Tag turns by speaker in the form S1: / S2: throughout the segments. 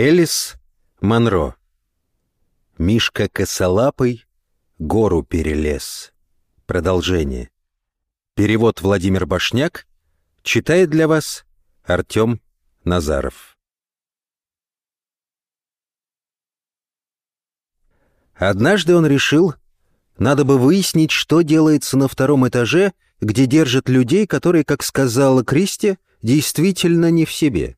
S1: Элис Монро. Мишка косолапый гору перелез. Продолжение. Перевод Владимир Башняк. Читает для вас Артем Назаров. Однажды он решил, надо бы выяснить, что делается на втором этаже, где держат людей, которые, как сказала Кристи, действительно не в себе.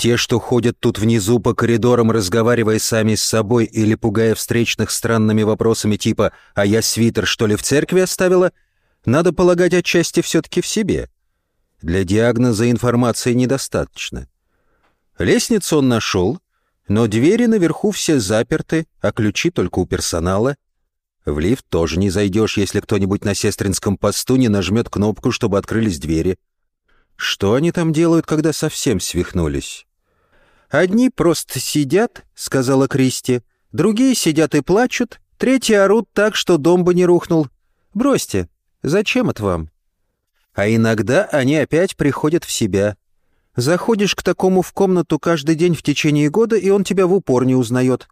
S1: Те, что ходят тут внизу по коридорам, разговаривая сами с собой или пугая встречных странными вопросами типа «А я свитер, что ли, в церкви оставила?» надо полагать отчасти все-таки в себе. Для диагноза информации недостаточно. Лестницу он нашел, но двери наверху все заперты, а ключи только у персонала. В лифт тоже не зайдешь, если кто-нибудь на сестринском посту не нажмет кнопку, чтобы открылись двери. Что они там делают, когда совсем свихнулись? «Одни просто сидят», — сказала Кристи, «другие сидят и плачут, третьи орут так, что дом бы не рухнул. Бросьте, зачем это вам?» А иногда они опять приходят в себя. Заходишь к такому в комнату каждый день в течение года, и он тебя в упор не узнает.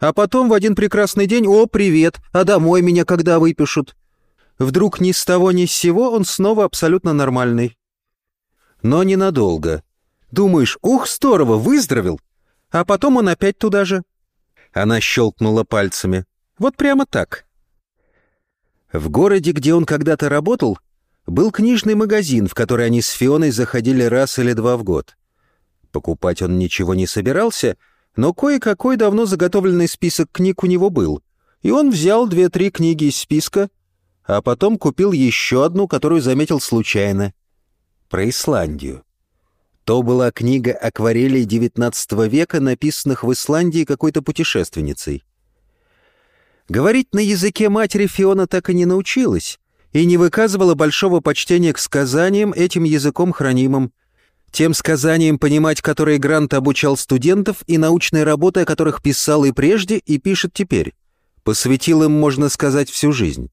S1: А потом в один прекрасный день «О, привет! А домой меня когда выпишут?» Вдруг ни с того ни с сего он снова абсолютно нормальный но ненадолго. Думаешь, ух, здорово, выздоровел. А потом он опять туда же. Она щелкнула пальцами. Вот прямо так. В городе, где он когда-то работал, был книжный магазин, в который они с Фионой заходили раз или два в год. Покупать он ничего не собирался, но кое-какой давно заготовленный список книг у него был, и он взял две-три книги из списка, а потом купил еще одну, которую заметил случайно — про Исландию. То была книга акварелей XIX века, написанных в Исландии какой-то путешественницей. Говорить на языке матери Фиона так и не научилась и не выказывала большого почтения к сказаниям этим языком хранимым, тем сказаниям, понимать которые Грант обучал студентов и научные работы, о которых писал и прежде, и пишет теперь. Посвятил им, можно сказать, всю жизнь.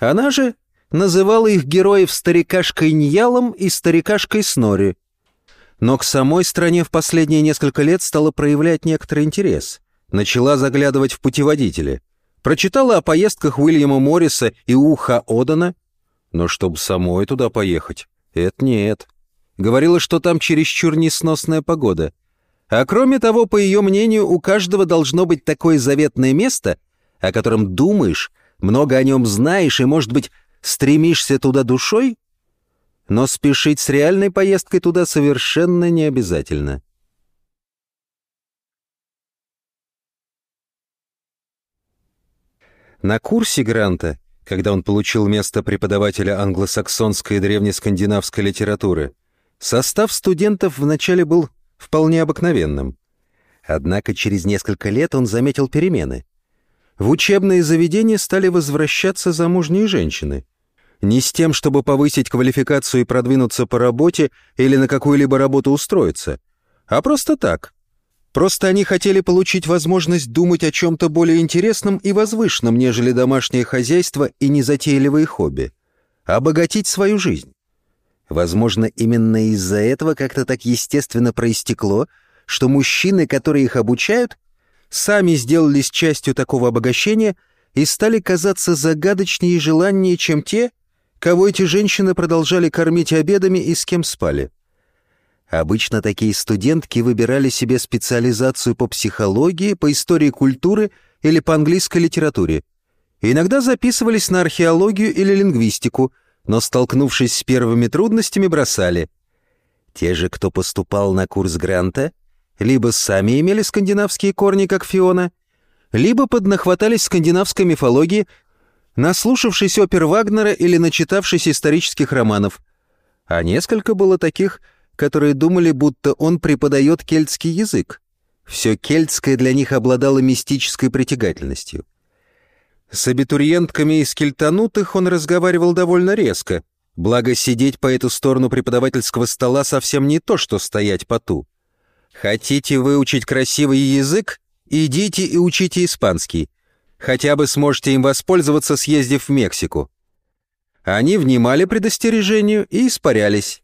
S1: Она же называла их героев старикашкой Ньялом и старикашкой Снори. Но к самой стране в последние несколько лет стала проявлять некоторый интерес. Начала заглядывать в путеводители. Прочитала о поездках Уильяма Морриса и Уха Одана. Но чтобы самой туда поехать, это нет. Говорила, что там чересчур несносная погода. А кроме того, по ее мнению, у каждого должно быть такое заветное место, о котором думаешь, много о нем знаешь и, может быть, Стремишься туда душой? Но спешить с реальной поездкой туда совершенно не обязательно. На курсе Гранта, когда он получил место преподавателя англосаксонской и древнескандинавской литературы, состав студентов вначале был вполне обыкновенным. Однако через несколько лет он заметил перемены. В учебные заведения стали возвращаться замужние женщины — не с тем, чтобы повысить квалификацию и продвинуться по работе или на какую-либо работу устроиться, а просто так. Просто они хотели получить возможность думать о чем-то более интересном и возвышенном, нежели домашнее хозяйство и незатейливые хобби. Обогатить свою жизнь. Возможно, именно из-за этого как-то так естественно проистекло, что мужчины, которые их обучают, сами сделались частью такого обогащения и стали казаться загадочнее и желаннее, чем те, кого эти женщины продолжали кормить обедами и с кем спали. Обычно такие студентки выбирали себе специализацию по психологии, по истории культуры или по английской литературе. Иногда записывались на археологию или лингвистику, но, столкнувшись с первыми трудностями, бросали. Те же, кто поступал на курс Гранта, либо сами имели скандинавские корни, как Фиона, либо поднахватались скандинавской мифологии, наслушавшись опер Вагнера или начитавшись исторических романов. А несколько было таких, которые думали, будто он преподает кельтский язык. Все кельтское для них обладало мистической притягательностью. С абитуриентками из кельтанутых он разговаривал довольно резко, благо сидеть по эту сторону преподавательского стола совсем не то, что стоять по ту. Хотите выучить красивый язык? Идите и учите испанский. Хотя бы сможете им воспользоваться, съездив в Мексику». Они внимали предостережению и испарялись.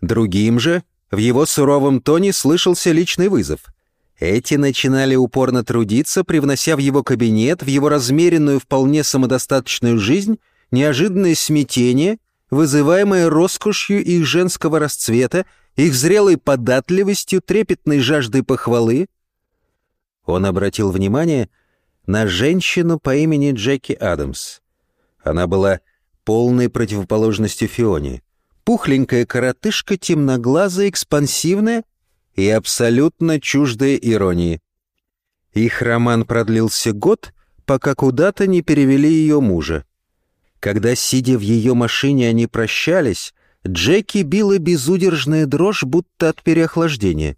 S1: Другим же В его суровом тоне слышался личный вызов. Эти начинали упорно трудиться, привнося в его кабинет, в его размеренную, вполне самодостаточную жизнь, неожиданное смятение, вызываемое роскошью их женского расцвета, их зрелой податливостью, трепетной жаждой похвалы. Он обратил внимание на женщину по имени Джеки Адамс. Она была полной противоположностью Фионе. Пухленькая коротышка, темноглазая, экспансивная и абсолютно чуждая иронии. Их роман продлился год, пока куда-то не перевели ее мужа. Когда, сидя в ее машине, они прощались, Джеки била безудержная дрожь, будто от переохлаждения.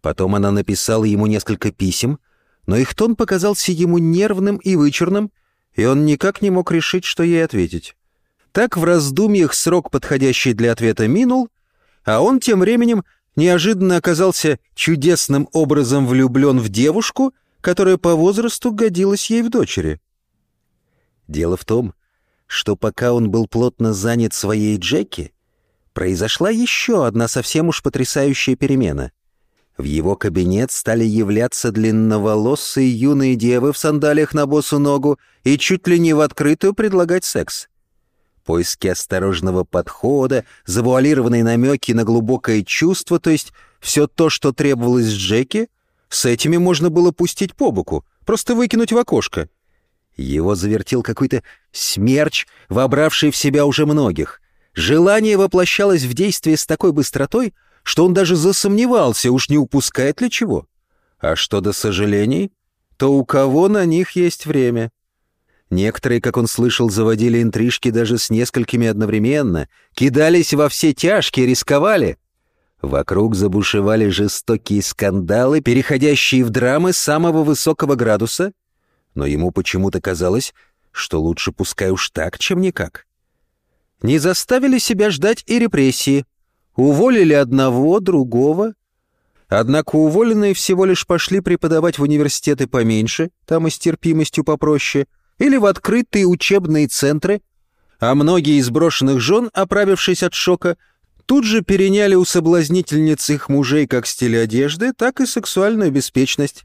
S1: Потом она написала ему несколько писем, но их тон показался ему нервным и вычурным, и он никак не мог решить, что ей ответить. Так в раздумьях срок, подходящий для ответа, минул, а он тем временем неожиданно оказался чудесным образом влюблен в девушку, которая по возрасту годилась ей в дочери. Дело в том, что пока он был плотно занят своей Джеки, произошла еще одна совсем уж потрясающая перемена. В его кабинет стали являться длинноволосые юные девы в сандалиях на босу ногу и чуть ли не в открытую предлагать секс. Поиски осторожного подхода, завуалированные намеки на глубокое чувство, то есть все то, что требовалось Джеки, с этими можно было пустить по боку, просто выкинуть в окошко. Его завертел какой-то смерч, вобравший в себя уже многих. Желание воплощалось в действие с такой быстротой, что он даже засомневался, уж не упускает ли чего. А что до сожалений, то у кого на них есть время? Некоторые, как он слышал, заводили интрижки даже с несколькими одновременно, кидались во все тяжкие, рисковали. Вокруг забушевали жестокие скандалы, переходящие в драмы самого высокого градуса, но ему почему-то казалось, что лучше пускай уж так, чем никак. Не заставили себя ждать и репрессии. Уволили одного, другого. Однако уволенные всего лишь пошли преподавать в университеты поменьше, там и с терпимостью попроще — или в открытые учебные центры, а многие из брошенных жен, оправившись от шока, тут же переняли у соблазнительниц их мужей как стиль одежды, так и сексуальную беспечность.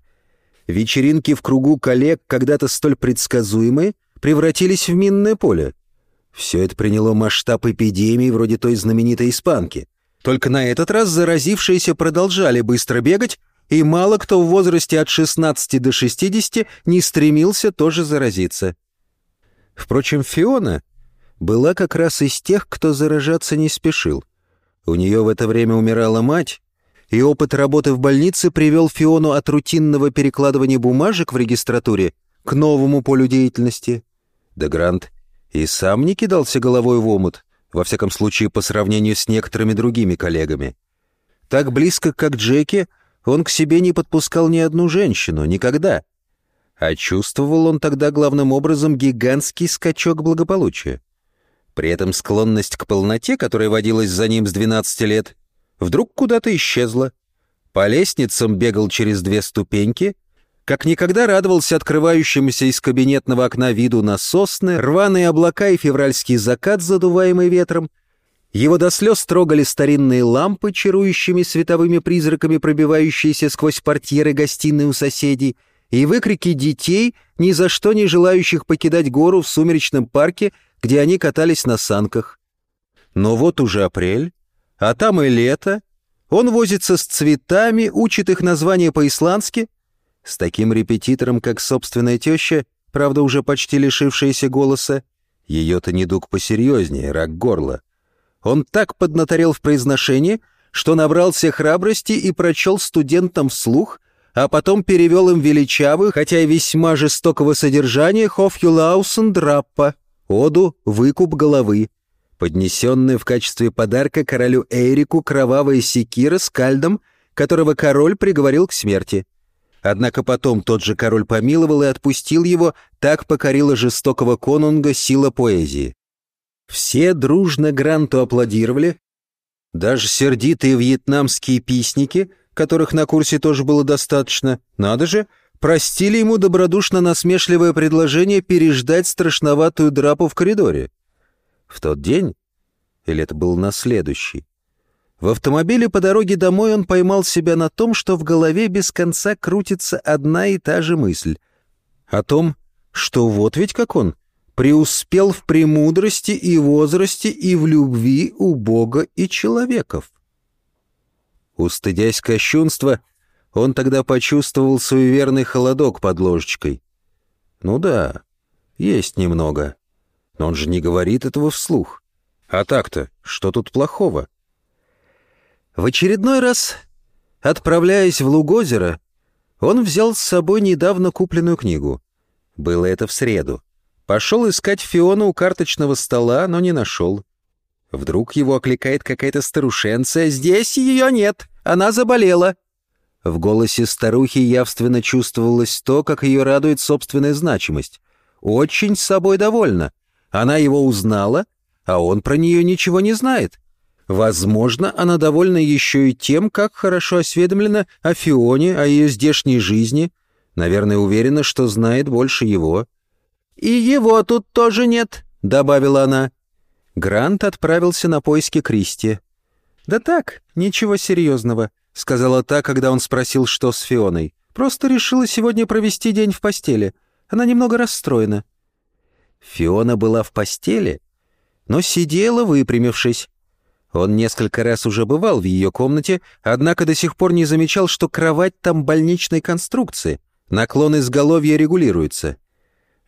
S1: Вечеринки в кругу коллег, когда-то столь предсказуемые, превратились в минное поле. Все это приняло масштаб эпидемии вроде той знаменитой испанки. Только на этот раз заразившиеся продолжали быстро бегать, и мало кто в возрасте от 16 до 60 не стремился тоже заразиться. Впрочем, Фиона была как раз из тех, кто заражаться не спешил. У нее в это время умирала мать, и опыт работы в больнице привел Фиону от рутинного перекладывания бумажек в регистратуре к новому полю деятельности. Дегрант и сам не кидался головой в омут, во всяком случае по сравнению с некоторыми другими коллегами. Так близко, как Джеки, он к себе не подпускал ни одну женщину, никогда. А чувствовал он тогда главным образом гигантский скачок благополучия. При этом склонность к полноте, которая водилась за ним с 12 лет, вдруг куда-то исчезла. По лестницам бегал через две ступеньки, как никогда радовался открывающемуся из кабинетного окна виду на сосны, рваные облака и февральский закат, задуваемый ветром — его до слез трогали старинные лампы, чарующими световыми призраками, пробивающиеся сквозь портьеры гостиной у соседей, и выкрики детей, ни за что не желающих покидать гору в сумеречном парке, где они катались на санках. Но вот уже апрель, а там и лето. Он возится с цветами, учит их названия по-исландски. С таким репетитором, как собственная теща, правда, уже почти лишившаяся голоса, ее-то недуг посерьезнее, рак горла. Он так поднаторел в произношении, что набрался храбрости и прочел студентам вслух, а потом перевел им величавый, хотя и весьма жестокого содержания Хофьюлаусен Драппа, оду «Выкуп головы», поднесенную в качестве подарка королю Эрику кровавая секира с кальдом, которого король приговорил к смерти. Однако потом тот же король помиловал и отпустил его, так покорила жестокого конунга сила поэзии. Все дружно Гранту аплодировали. Даже сердитые вьетнамские писники, которых на курсе тоже было достаточно, надо же, простили ему добродушно насмешливое предложение переждать страшноватую драпу в коридоре. В тот день, или это был на следующий, В автомобиле по дороге домой он поймал себя на том, что в голове без конца крутится одна и та же мысль. О том, что вот ведь как он, преуспел в премудрости и возрасте и в любви у Бога и человеков. Устыдясь кощунства, он тогда почувствовал суеверный холодок под ложечкой. Ну да, есть немного. Но он же не говорит этого вслух. А так-то, что тут плохого? В очередной раз, отправляясь в Лугозеро, он взял с собой недавно купленную книгу. Было это в среду. Пошел искать Фиона у карточного стола, но не нашел. Вдруг его окликает какая-то старушенция. «Здесь ее нет! Она заболела!» В голосе старухи явственно чувствовалось то, как ее радует собственная значимость. Очень с собой довольна. Она его узнала, а он про нее ничего не знает. Возможно, она довольна еще и тем, как хорошо осведомлена о Фионе, о ее здешней жизни. Наверное, уверена, что знает больше его. «И его тут тоже нет», — добавила она. Грант отправился на поиски Кристи. «Да так, ничего серьезного», — сказала та, когда он спросил, что с Фионой. «Просто решила сегодня провести день в постели. Она немного расстроена». Фиона была в постели, но сидела, выпрямившись. Он несколько раз уже бывал в ее комнате, однако до сих пор не замечал, что кровать там больничной конструкции. Наклон изголовья регулируется.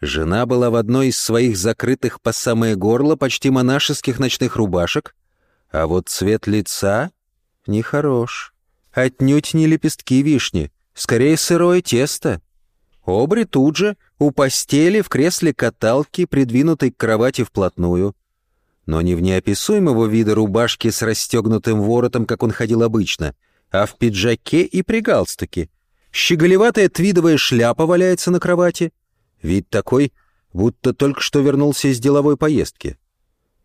S1: Жена была в одной из своих закрытых по самое горло почти монашеских ночных рубашек, а вот цвет лица нехорош. Отнюдь не лепестки вишни, скорее сырое тесто. Обри тут же, у постели, в кресле каталки, придвинутой к кровати вплотную. Но не в неописуемого вида рубашки с расстегнутым воротом, как он ходил обычно, а в пиджаке и при галстуке. Щеголеватая твидовая шляпа валяется на кровати — Вид такой, будто только что вернулся из деловой поездки.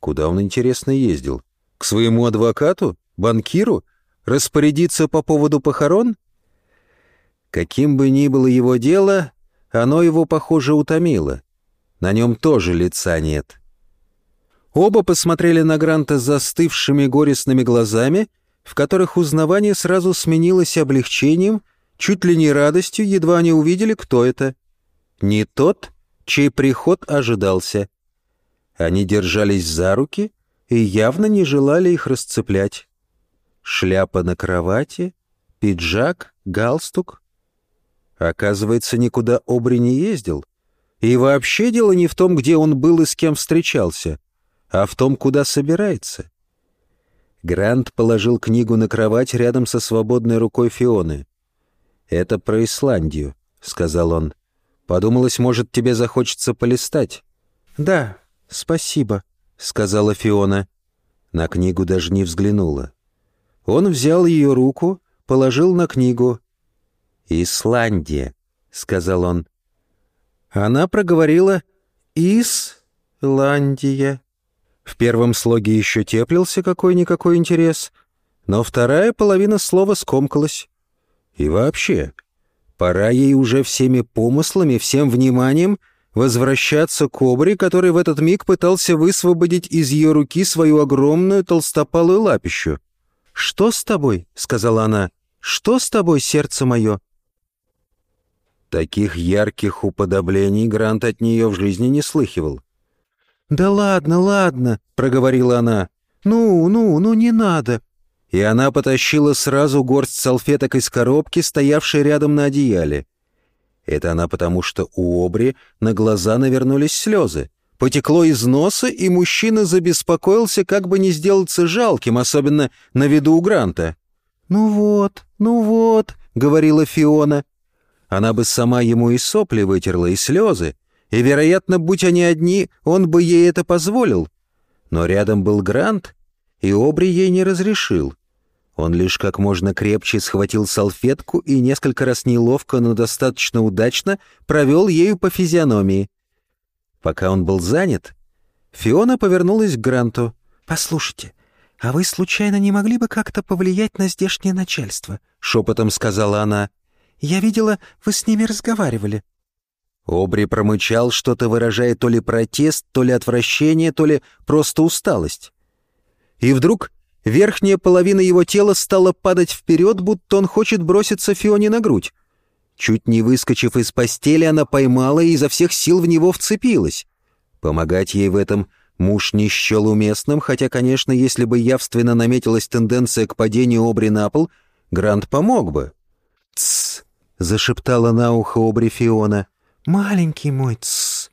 S1: Куда он, интересно, ездил? К своему адвокату? Банкиру? Распорядиться по поводу похорон? Каким бы ни было его дело, оно его, похоже, утомило. На нем тоже лица нет. Оба посмотрели на Гранта застывшими горестными глазами, в которых узнавание сразу сменилось облегчением, чуть ли не радостью, едва они увидели, кто это — не тот, чей приход ожидался. Они держались за руки и явно не желали их расцеплять. Шляпа на кровати, пиджак, галстук. Оказывается, никуда Обри не ездил. И вообще дело не в том, где он был и с кем встречался, а в том, куда собирается. Грант положил книгу на кровать рядом со свободной рукой Фионы. «Это про Исландию», — сказал он. Подумалось, может, тебе захочется полистать». «Да, спасибо», — сказала Фиона. На книгу даже не взглянула. Он взял ее руку, положил на книгу. «Исландия», — сказал он. Она проговорила «Исландия». В первом слоге еще теплился какой-никакой интерес, но вторая половина слова скомкалась. И вообще, Пора ей уже всеми помыслами, всем вниманием возвращаться к обре, который в этот миг пытался высвободить из ее руки свою огромную толстопалую лапищу. «Что с тобой?» — сказала она. «Что с тобой, сердце мое?» Таких ярких уподоблений Грант от нее в жизни не слыхивал. «Да ладно, ладно», — проговорила она. «Ну, ну, ну не надо и она потащила сразу горсть салфеток из коробки, стоявшей рядом на одеяле. Это она потому, что у Обри на глаза навернулись слезы. Потекло из носа, и мужчина забеспокоился, как бы не сделаться жалким, особенно на виду у Гранта. «Ну вот, ну вот», — говорила Фиона. Она бы сама ему и сопли вытерла, и слезы, и, вероятно, будь они одни, он бы ей это позволил. Но рядом был Грант, и Обри ей не разрешил. Он лишь как можно крепче схватил салфетку и несколько раз неловко, но достаточно удачно провел ею по физиономии. Пока он был занят, Фиона повернулась к Гранту. «Послушайте, а вы случайно не могли бы как-то повлиять на здешнее начальство?» — шепотом сказала она. «Я видела, вы с ними разговаривали». Обри промычал, что-то выражая то ли протест, то ли отвращение, то ли просто усталость. И вдруг Верхняя половина его тела стала падать вперед, будто он хочет броситься Фионе на грудь. Чуть не выскочив из постели, она поймала и изо всех сил в него вцепилась. Помогать ей в этом муж не счел уместным, хотя, конечно, если бы явственно наметилась тенденция к падению Обри на пол, Грант помог бы. «Тссс!» — зашептала на ухо Обри Фиона. «Маленький мой, тссс!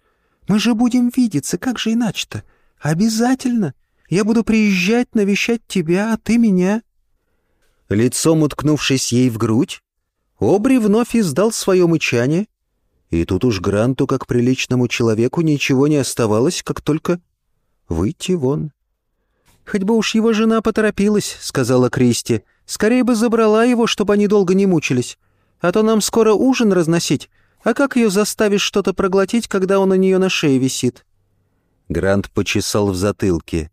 S1: Мы же будем видеться, как же иначе-то? Обязательно! Я буду приезжать, навещать тебя, а ты меня!» Лицом уткнувшись ей в грудь, Обри вновь издал свое мычание, и тут уж Гранту, как приличному человеку, ничего не оставалось, как только выйти вон. «Хоть бы уж его жена поторопилась», — сказала Кристи. «Скорее бы забрала его, чтобы они долго не мучились. А то нам скоро ужин разносить. А как ее заставишь что-то проглотить, когда он у нее на шее висит?» Грант почесал в затылке.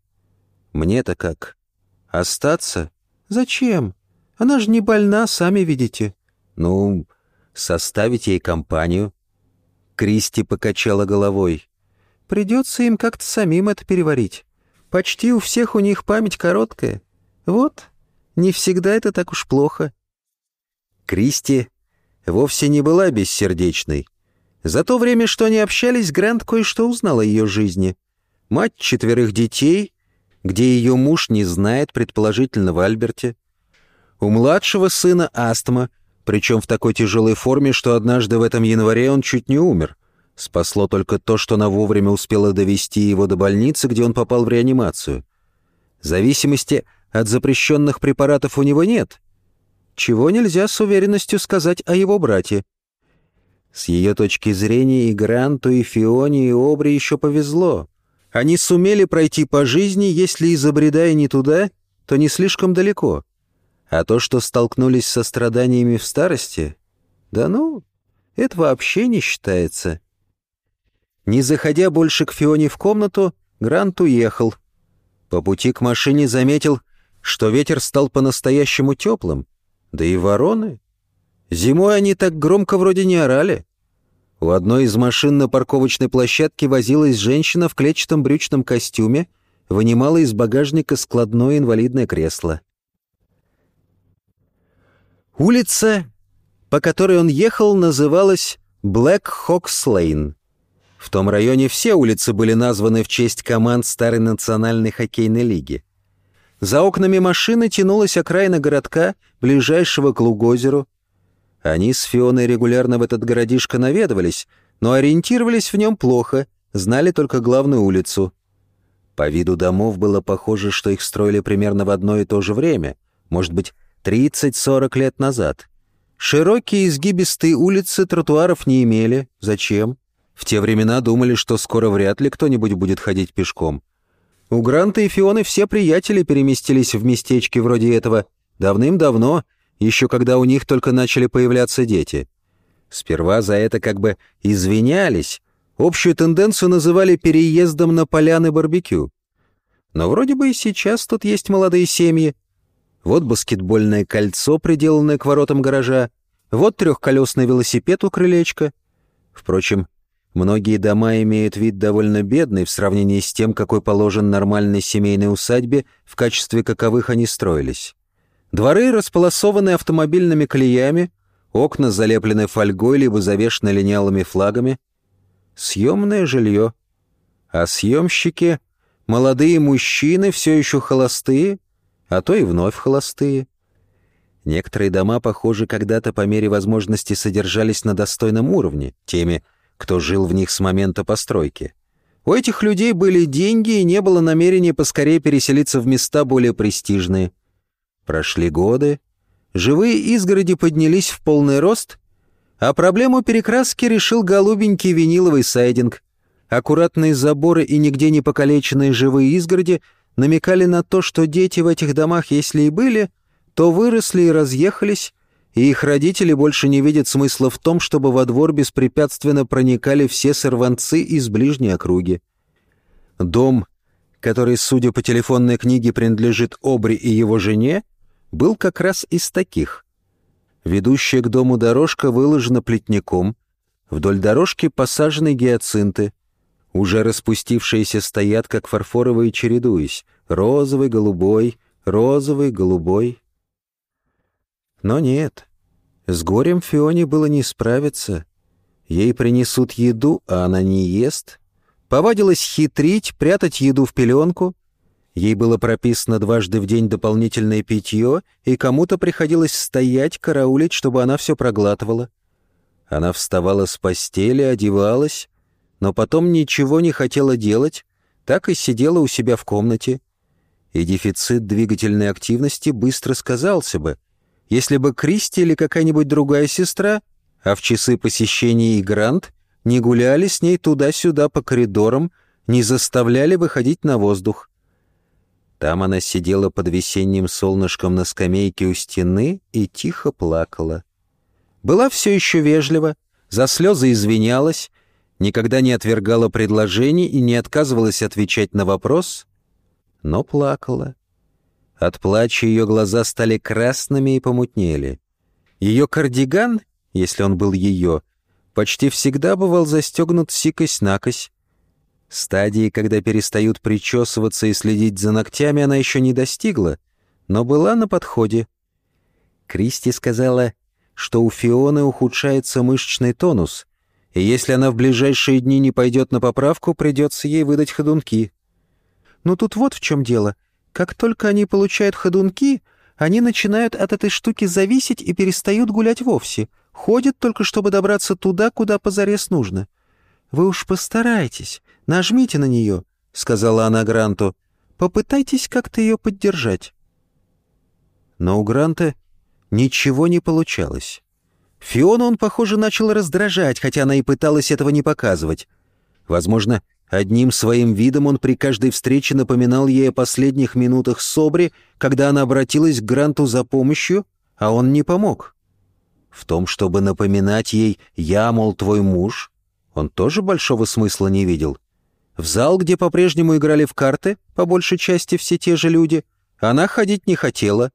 S1: «Мне-то как? Остаться? Зачем? Она же не больна, сами видите». «Ну, составить ей компанию». Кристи покачала головой. «Придется им как-то самим это переварить. Почти у всех у них память короткая. Вот, не всегда это так уж плохо». Кристи вовсе не была бессердечной. За то время, что они общались, Грант кое-что узнал о ее жизни. Мать четверых детей, где ее муж не знает, предположительно, в Альберте. У младшего сына астма, причем в такой тяжелой форме, что однажды в этом январе он чуть не умер. Спасло только то, что она вовремя успела довести его до больницы, где он попал в реанимацию. Зависимости от запрещенных препаратов у него нет. Чего нельзя с уверенностью сказать о его брате. С ее точки зрения и Гранту, и Фионе, и Обри еще повезло. Они сумели пройти по жизни, если и забредая не туда, то не слишком далеко. А то, что столкнулись со страданиями в старости, да ну, это вообще не считается. Не заходя больше к Фионе в комнату, Грант уехал. По пути к машине заметил, что ветер стал по-настоящему теплым, да и вороны. Зимой они так громко вроде не орали. У одной из машин на парковочной площадке возилась женщина в клетчатом брючном костюме, вынимала из багажника складное инвалидное кресло. Улица, по которой он ехал, называлась Блэк Хокс Лейн. В том районе все улицы были названы в честь команд старой национальной хоккейной лиги. За окнами машины тянулась окраина городка, ближайшего к Лугозеру. Они с Фионой регулярно в этот городишко наведывались, но ориентировались в нем плохо, знали только главную улицу. По виду домов было похоже, что их строили примерно в одно и то же время, может быть, 30-40 лет назад. Широкие изгибистые улицы тротуаров не имели. Зачем? В те времена думали, что скоро вряд ли кто-нибудь будет ходить пешком. У Гранта и Фионы все приятели переместились в местечки вроде этого давным-давно, еще когда у них только начали появляться дети. Сперва за это как бы извинялись, общую тенденцию называли переездом на поляны барбекю. Но вроде бы и сейчас тут есть молодые семьи, вот баскетбольное кольцо, приделанное к воротам гаража. Вот трехколесный велосипед у крылечка. Впрочем, многие дома имеют вид довольно бедный в сравнении с тем, какой положен нормальной семейной усадьбе, в качестве каковых они строились. Дворы располосованы автомобильными колеями, окна залеплены фольгой либо завешены линялыми флагами. Съемное жилье. А съемщики — молодые мужчины, все еще холостые — а то и вновь холостые. Некоторые дома, похоже, когда-то по мере возможности содержались на достойном уровне, теми, кто жил в них с момента постройки. У этих людей были деньги и не было намерения поскорее переселиться в места более престижные. Прошли годы, живые изгороди поднялись в полный рост, а проблему перекраски решил голубенький виниловый сайдинг. Аккуратные заборы и нигде не покалеченные живые изгороди — намекали на то, что дети в этих домах, если и были, то выросли и разъехались, и их родители больше не видят смысла в том, чтобы во двор беспрепятственно проникали все сорванцы из ближней округи. Дом, который, судя по телефонной книге, принадлежит Обри и его жене, был как раз из таких. Ведущая к дому дорожка выложена плетником, вдоль дорожки посажены гиацинты, уже распустившиеся стоят, как фарфоровые, чередуясь. Розовый, голубой, розовый, голубой. Но нет, с горем Фионе было не справиться. Ей принесут еду, а она не ест. Повадилась хитрить, прятать еду в пеленку. Ей было прописано дважды в день дополнительное питье, и кому-то приходилось стоять, караулить, чтобы она все проглатывала. Она вставала с постели, одевалась, но потом ничего не хотела делать, так и сидела у себя в комнате. И дефицит двигательной активности быстро сказался бы, если бы Кристи или какая-нибудь другая сестра, а в часы посещения и Грант, не гуляли с ней туда-сюда по коридорам, не заставляли выходить на воздух. Там она сидела под весенним солнышком на скамейке у стены и тихо плакала. Была все еще вежлива, за слезы извинялась, никогда не отвергала предложений и не отказывалась отвечать на вопрос, но плакала. От плача ее глаза стали красными и помутнели. Ее кардиган, если он был ее, почти всегда бывал застегнут сикось-накось. Стадии, когда перестают причесываться и следить за ногтями, она еще не достигла, но была на подходе. Кристи сказала, что у Фионы ухудшается мышечный тонус, и если она в ближайшие дни не пойдет на поправку, придется ей выдать ходунки. «Ну тут вот в чем дело», как только они получают ходунки, они начинают от этой штуки зависеть и перестают гулять вовсе. Ходят только, чтобы добраться туда, куда позарез нужно. «Вы уж постарайтесь, нажмите на нее», — сказала она Гранту. «Попытайтесь как-то ее поддержать». Но у Гранта ничего не получалось. Фиону он, похоже, начал раздражать, хотя она и пыталась этого не показывать. Возможно, Одним своим видом он при каждой встрече напоминал ей о последних минутах Собри, когда она обратилась к Гранту за помощью, а он не помог. В том, чтобы напоминать ей «я, мол, твой муж», он тоже большого смысла не видел. В зал, где по-прежнему играли в карты, по большей части все те же люди, она ходить не хотела.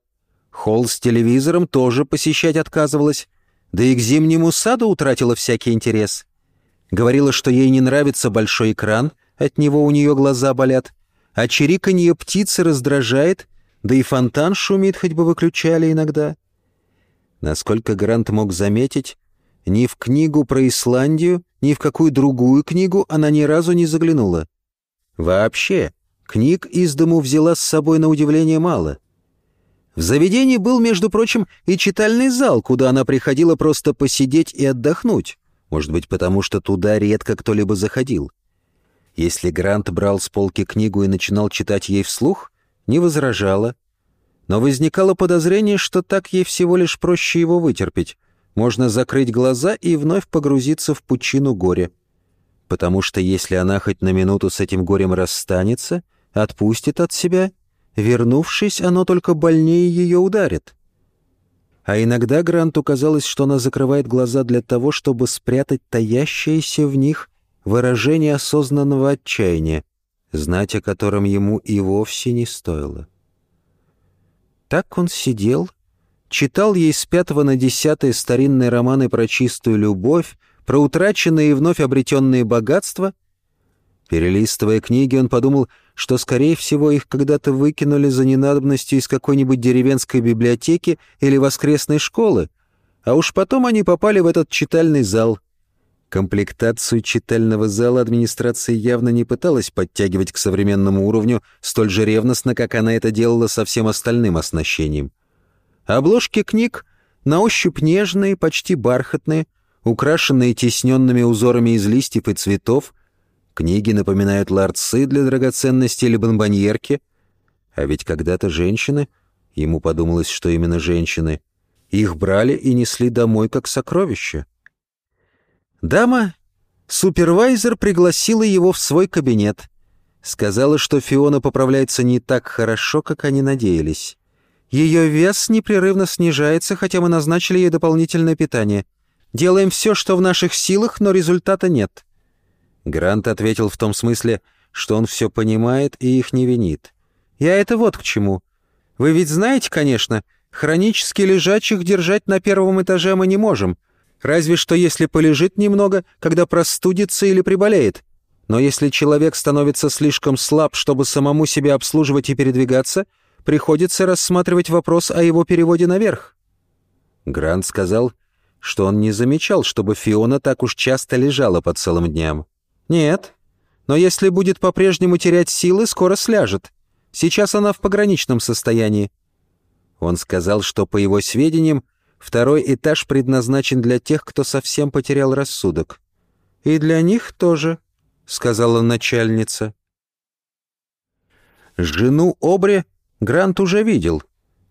S1: Холл с телевизором тоже посещать отказывалась, да и к зимнему саду утратила всякий интерес. Говорила, что ей не нравится большой экран, от него у нее глаза болят, а чириканье птицы раздражает, да и фонтан шумит, хоть бы выключали иногда. Насколько Грант мог заметить, ни в книгу про Исландию, ни в какую другую книгу она ни разу не заглянула. Вообще, книг из дому взяла с собой на удивление мало. В заведении был, между прочим, и читальный зал, куда она приходила просто посидеть и отдохнуть. Может быть, потому что туда редко кто-либо заходил. Если Грант брал с полки книгу и начинал читать ей вслух, не возражала. Но возникало подозрение, что так ей всего лишь проще его вытерпеть. Можно закрыть глаза и вновь погрузиться в пучину горя. Потому что если она хоть на минуту с этим горем расстанется, отпустит от себя, вернувшись, оно только больнее ее ударит. А иногда Гранту казалось, что она закрывает глаза для того, чтобы спрятать таящееся в них выражение осознанного отчаяния, знать о котором ему и вовсе не стоило. Так он сидел, читал ей с пятого на десятые старинные романы про чистую любовь, про утраченные и вновь обретенные богатства. Перелистывая книги, он подумал — что, скорее всего, их когда-то выкинули за ненадобностью из какой-нибудь деревенской библиотеки или воскресной школы, а уж потом они попали в этот читальный зал. Комплектацию читального зала администрация явно не пыталась подтягивать к современному уровню столь же ревностно, как она это делала со всем остальным оснащением. Обложки книг на ощупь нежные, почти бархатные, украшенные тесненными узорами из листьев и цветов — Книги напоминают ларцы для драгоценностей или бомбоньерки. А ведь когда-то женщины, ему подумалось, что именно женщины, их брали и несли домой как сокровище. Дама, супервайзер, пригласила его в свой кабинет. Сказала, что Фиона поправляется не так хорошо, как они надеялись. Ее вес непрерывно снижается, хотя мы назначили ей дополнительное питание. Делаем все, что в наших силах, но результата нет. Грант ответил в том смысле, что он все понимает и их не винит. «Я это вот к чему. Вы ведь знаете, конечно, хронически лежачих держать на первом этаже мы не можем, разве что если полежит немного, когда простудится или приболеет. Но если человек становится слишком слаб, чтобы самому себя обслуживать и передвигаться, приходится рассматривать вопрос о его переводе наверх». Грант сказал, что он не замечал, чтобы Фиона так уж часто лежала по целым дням. «Нет, но если будет по-прежнему терять силы, скоро сляжет. Сейчас она в пограничном состоянии». Он сказал, что, по его сведениям, второй этаж предназначен для тех, кто совсем потерял рассудок. «И для них тоже», — сказала начальница. Жену Обри Грант уже видел,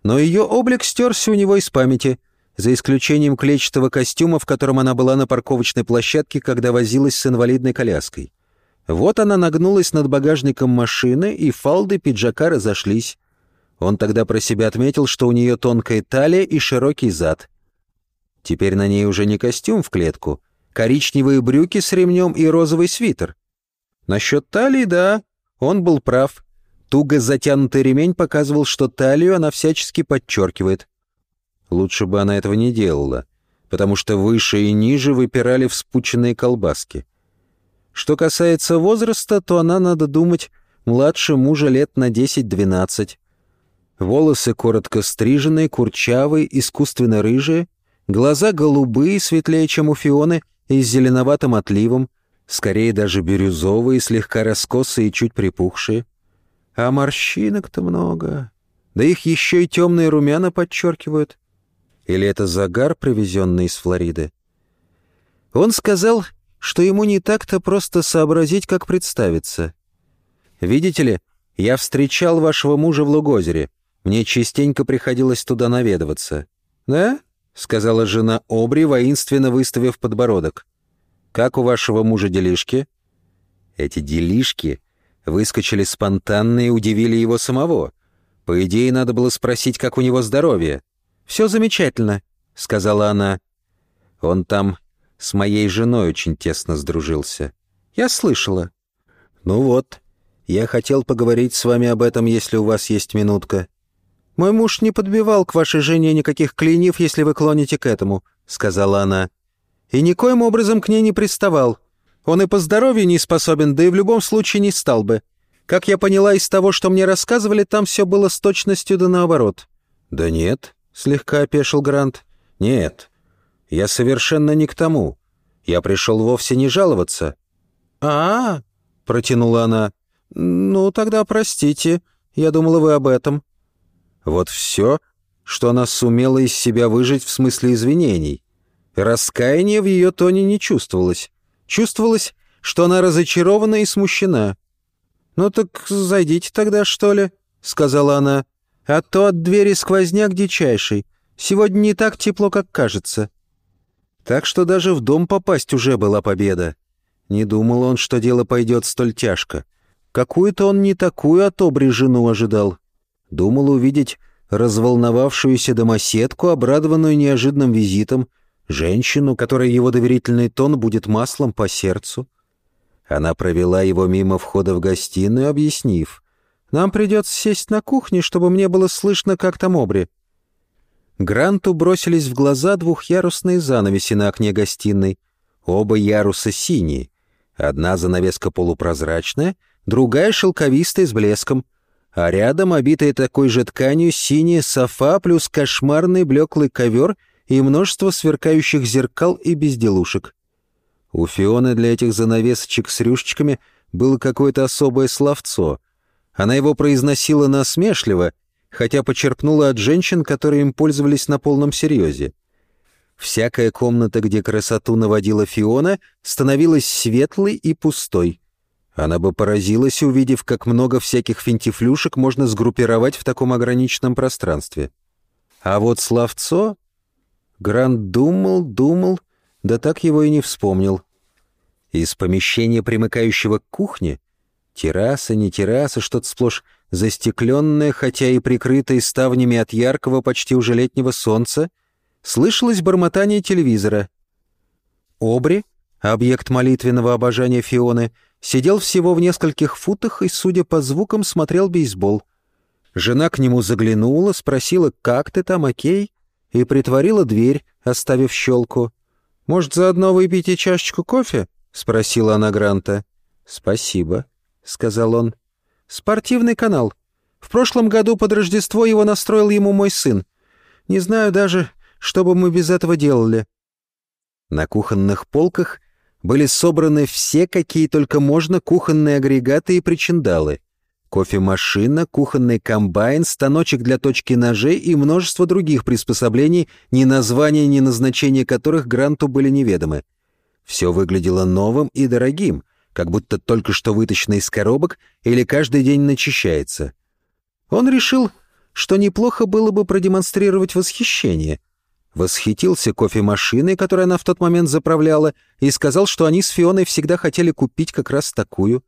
S1: но ее облик стерся у него из памяти, за исключением клетчатого костюма, в котором она была на парковочной площадке, когда возилась с инвалидной коляской. Вот она нагнулась над багажником машины, и фалды пиджака разошлись. Он тогда про себя отметил, что у нее тонкая талия и широкий зад. Теперь на ней уже не костюм в клетку, коричневые брюки с ремнем и розовый свитер. Насчет талии, да, он был прав. Туго затянутый ремень показывал, что талию она всячески подчеркивает. Лучше бы она этого не делала, потому что выше и ниже выпирали вспученные колбаски. Что касается возраста, то она, надо думать, младше мужа лет на 10-12. Волосы коротко стриженные, курчавые, искусственно рыжие, глаза голубые, светлее, чем у Фионы, и с зеленоватым отливом, скорее даже бирюзовые, слегка раскосые и чуть припухшие. А морщинок-то много. Да их еще и темные румяна подчеркивают. Или это загар, привезенный из Флориды? Он сказал, что ему не так-то просто сообразить, как представиться. «Видите ли, я встречал вашего мужа в Лугозере. Мне частенько приходилось туда наведываться». «Да?» — сказала жена Обри, воинственно выставив подбородок. «Как у вашего мужа делишки?» Эти делишки выскочили спонтанно и удивили его самого. По идее, надо было спросить, как у него здоровье. «Все замечательно», — сказала она. Он там с моей женой очень тесно сдружился. Я слышала. Ну вот, я хотел поговорить с вами об этом, если у вас есть минутка. Мой муж не подбивал к вашей жене никаких клинив, если вы клоните к этому, сказала она. И никоим образом к ней не приставал. Он и по здоровью не способен, да и в любом случае не стал бы. Как я поняла из того, что мне рассказывали, там все было с точностью да наоборот. Да нет, слегка опешил Грант. Нет, я совершенно не к тому. Я пришел вовсе не жаловаться». «А, -а, -а протянула она. «Ну, тогда простите. Я думала, вы об этом». Вот все, что она сумела из себя выжить в смысле извинений. Раскаяния в ее тоне не чувствовалось. Чувствовалось, что она разочарована и смущена. «Ну так зайдите тогда, что ли?» — сказала она. «А то от двери сквозняк дичайший. Сегодня не так тепло, как кажется». Так что даже в дом попасть уже была победа. Не думал он, что дело пойдет столь тяжко. Какую-то он не такую от обри жену ожидал. Думал увидеть разволновавшуюся домоседку, обрадованную неожиданным визитом, женщину, которой его доверительный тон будет маслом по сердцу. Она провела его мимо входа в гостиную, объяснив. «Нам придется сесть на кухне, чтобы мне было слышно, как там обри». Гранту бросились в глаза двухъярусные занавеси на окне гостиной. Оба яруса синие. Одна занавеска полупрозрачная, другая шелковистая с блеском, а рядом, обитая такой же тканью, синяя софа плюс кошмарный блеклый ковер и множество сверкающих зеркал и безделушек. У Фионы для этих занавесочек с рюшечками было какое-то особое словцо. Она его произносила насмешливо — хотя почерпнула от женщин, которые им пользовались на полном серьезе. Всякая комната, где красоту наводила Фиона, становилась светлой и пустой. Она бы поразилась, увидев, как много всяких финтифлюшек можно сгруппировать в таком ограниченном пространстве. А вот словцо... Грант думал, думал, да так его и не вспомнил. Из помещения, примыкающего к кухне, терраса, не терраса, что-то сплошь застекленная, хотя и прикрытая ставнями от яркого, почти уже летнего солнца, слышалось бормотание телевизора. Обри, объект молитвенного обожания Фионы, сидел всего в нескольких футах и, судя по звукам, смотрел бейсбол. Жена к нему заглянула, спросила, как ты там, окей, и притворила дверь, оставив щелку. «Может, заодно выпейте чашечку кофе?» — спросила она Гранта. «Спасибо», — сказал он. «Спортивный канал. В прошлом году под Рождество его настроил ему мой сын. Не знаю даже, что бы мы без этого делали». На кухонных полках были собраны все, какие только можно, кухонные агрегаты и причиндалы. Кофемашина, кухонный комбайн, станочек для точки ножей и множество других приспособлений, ни названия, ни назначения которых Гранту были неведомы. Все выглядело новым и дорогим, как будто только что вытащено из коробок или каждый день начищается. Он решил, что неплохо было бы продемонстрировать восхищение. Восхитился кофемашиной, которую она в тот момент заправляла, и сказал, что они с Фионой всегда хотели купить как раз такую.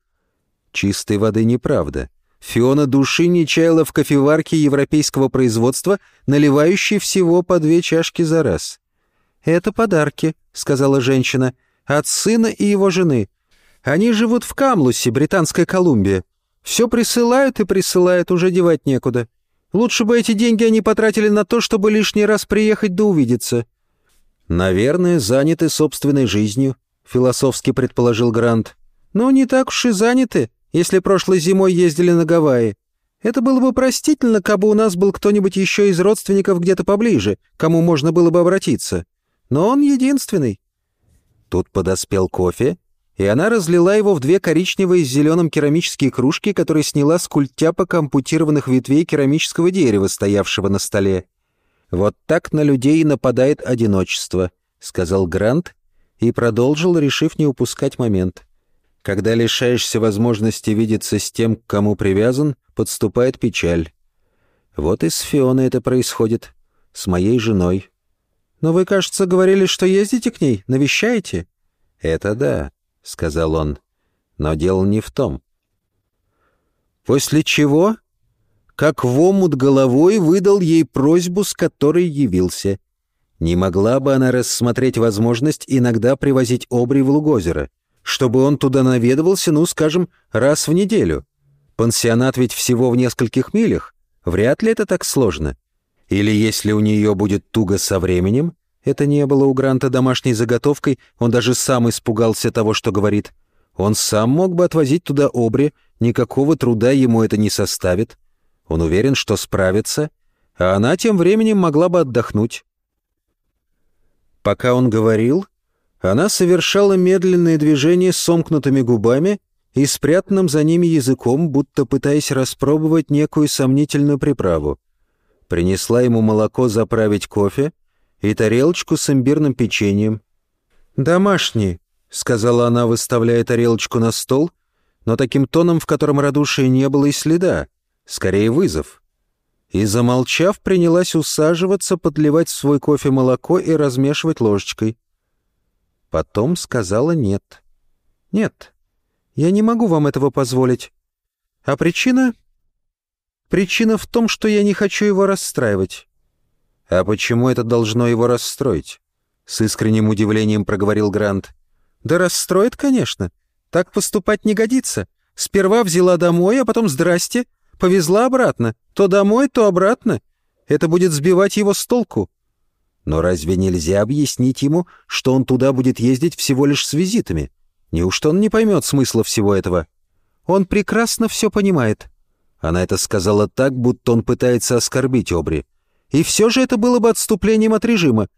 S1: Чистой воды неправда. Фиона души не чаяла в кофеварке европейского производства, наливающей всего по две чашки за раз. «Это подарки», — сказала женщина, — «от сына и его жены. Они живут в Камлусе, Британская Колумбия. Все присылают и присылают, уже девать некуда. Лучше бы эти деньги они потратили на то, чтобы лишний раз приехать да увидеться». «Наверное, заняты собственной жизнью», — философски предположил Грант. «Ну, не так уж и заняты, если прошлой зимой ездили на Гавайи. Это было бы простительно, кабы у нас был кто-нибудь еще из родственников где-то поближе, кому можно было бы обратиться. Но он единственный». Тут подоспел кофе, и она разлила его в две коричневые с зеленым керамические кружки, которые сняла с культяпок ампутированных ветвей керамического дерева, стоявшего на столе. «Вот так на людей нападает одиночество», — сказал Грант и продолжил, решив не упускать момент. «Когда лишаешься возможности видеться с тем, к кому привязан, подступает печаль. Вот и с Фионой это происходит, с моей женой. Но вы, кажется, говорили, что ездите к ней, навещаете?» «Это да», — сказал он. «Но дело не в том». После чего, как в омут головой, выдал ей просьбу, с которой явился. Не могла бы она рассмотреть возможность иногда привозить Обри в Лугозеро, чтобы он туда наведывался, ну, скажем, раз в неделю. Пансионат ведь всего в нескольких милях. Вряд ли это так сложно. Или если у нее будет туго со временем, это не было у Гранта домашней заготовкой, он даже сам испугался того, что говорит. Он сам мог бы отвозить туда Обри, никакого труда ему это не составит. Он уверен, что справится, а она тем временем могла бы отдохнуть. Пока он говорил, она совершала медленные движения с сомкнутыми губами и спрятанным за ними языком, будто пытаясь распробовать некую сомнительную приправу. Принесла ему молоко заправить кофе — и тарелочку с имбирным печеньем. «Домашние», — сказала она, выставляя тарелочку на стол, но таким тоном, в котором радушия не было и следа, скорее вызов. И, замолчав, принялась усаживаться, подливать в свой кофе молоко и размешивать ложечкой. Потом сказала «нет». «Нет, я не могу вам этого позволить. А причина? Причина в том, что я не хочу его расстраивать. «А почему это должно его расстроить?» С искренним удивлением проговорил Грант. «Да расстроит, конечно. Так поступать не годится. Сперва взяла домой, а потом здрасте. Повезла обратно. То домой, то обратно. Это будет сбивать его с толку». «Но разве нельзя объяснить ему, что он туда будет ездить всего лишь с визитами? Неужто он не поймет смысла всего этого?» «Он прекрасно все понимает». Она это сказала так, будто он пытается оскорбить Обри. И все же это было бы отступлением от режима.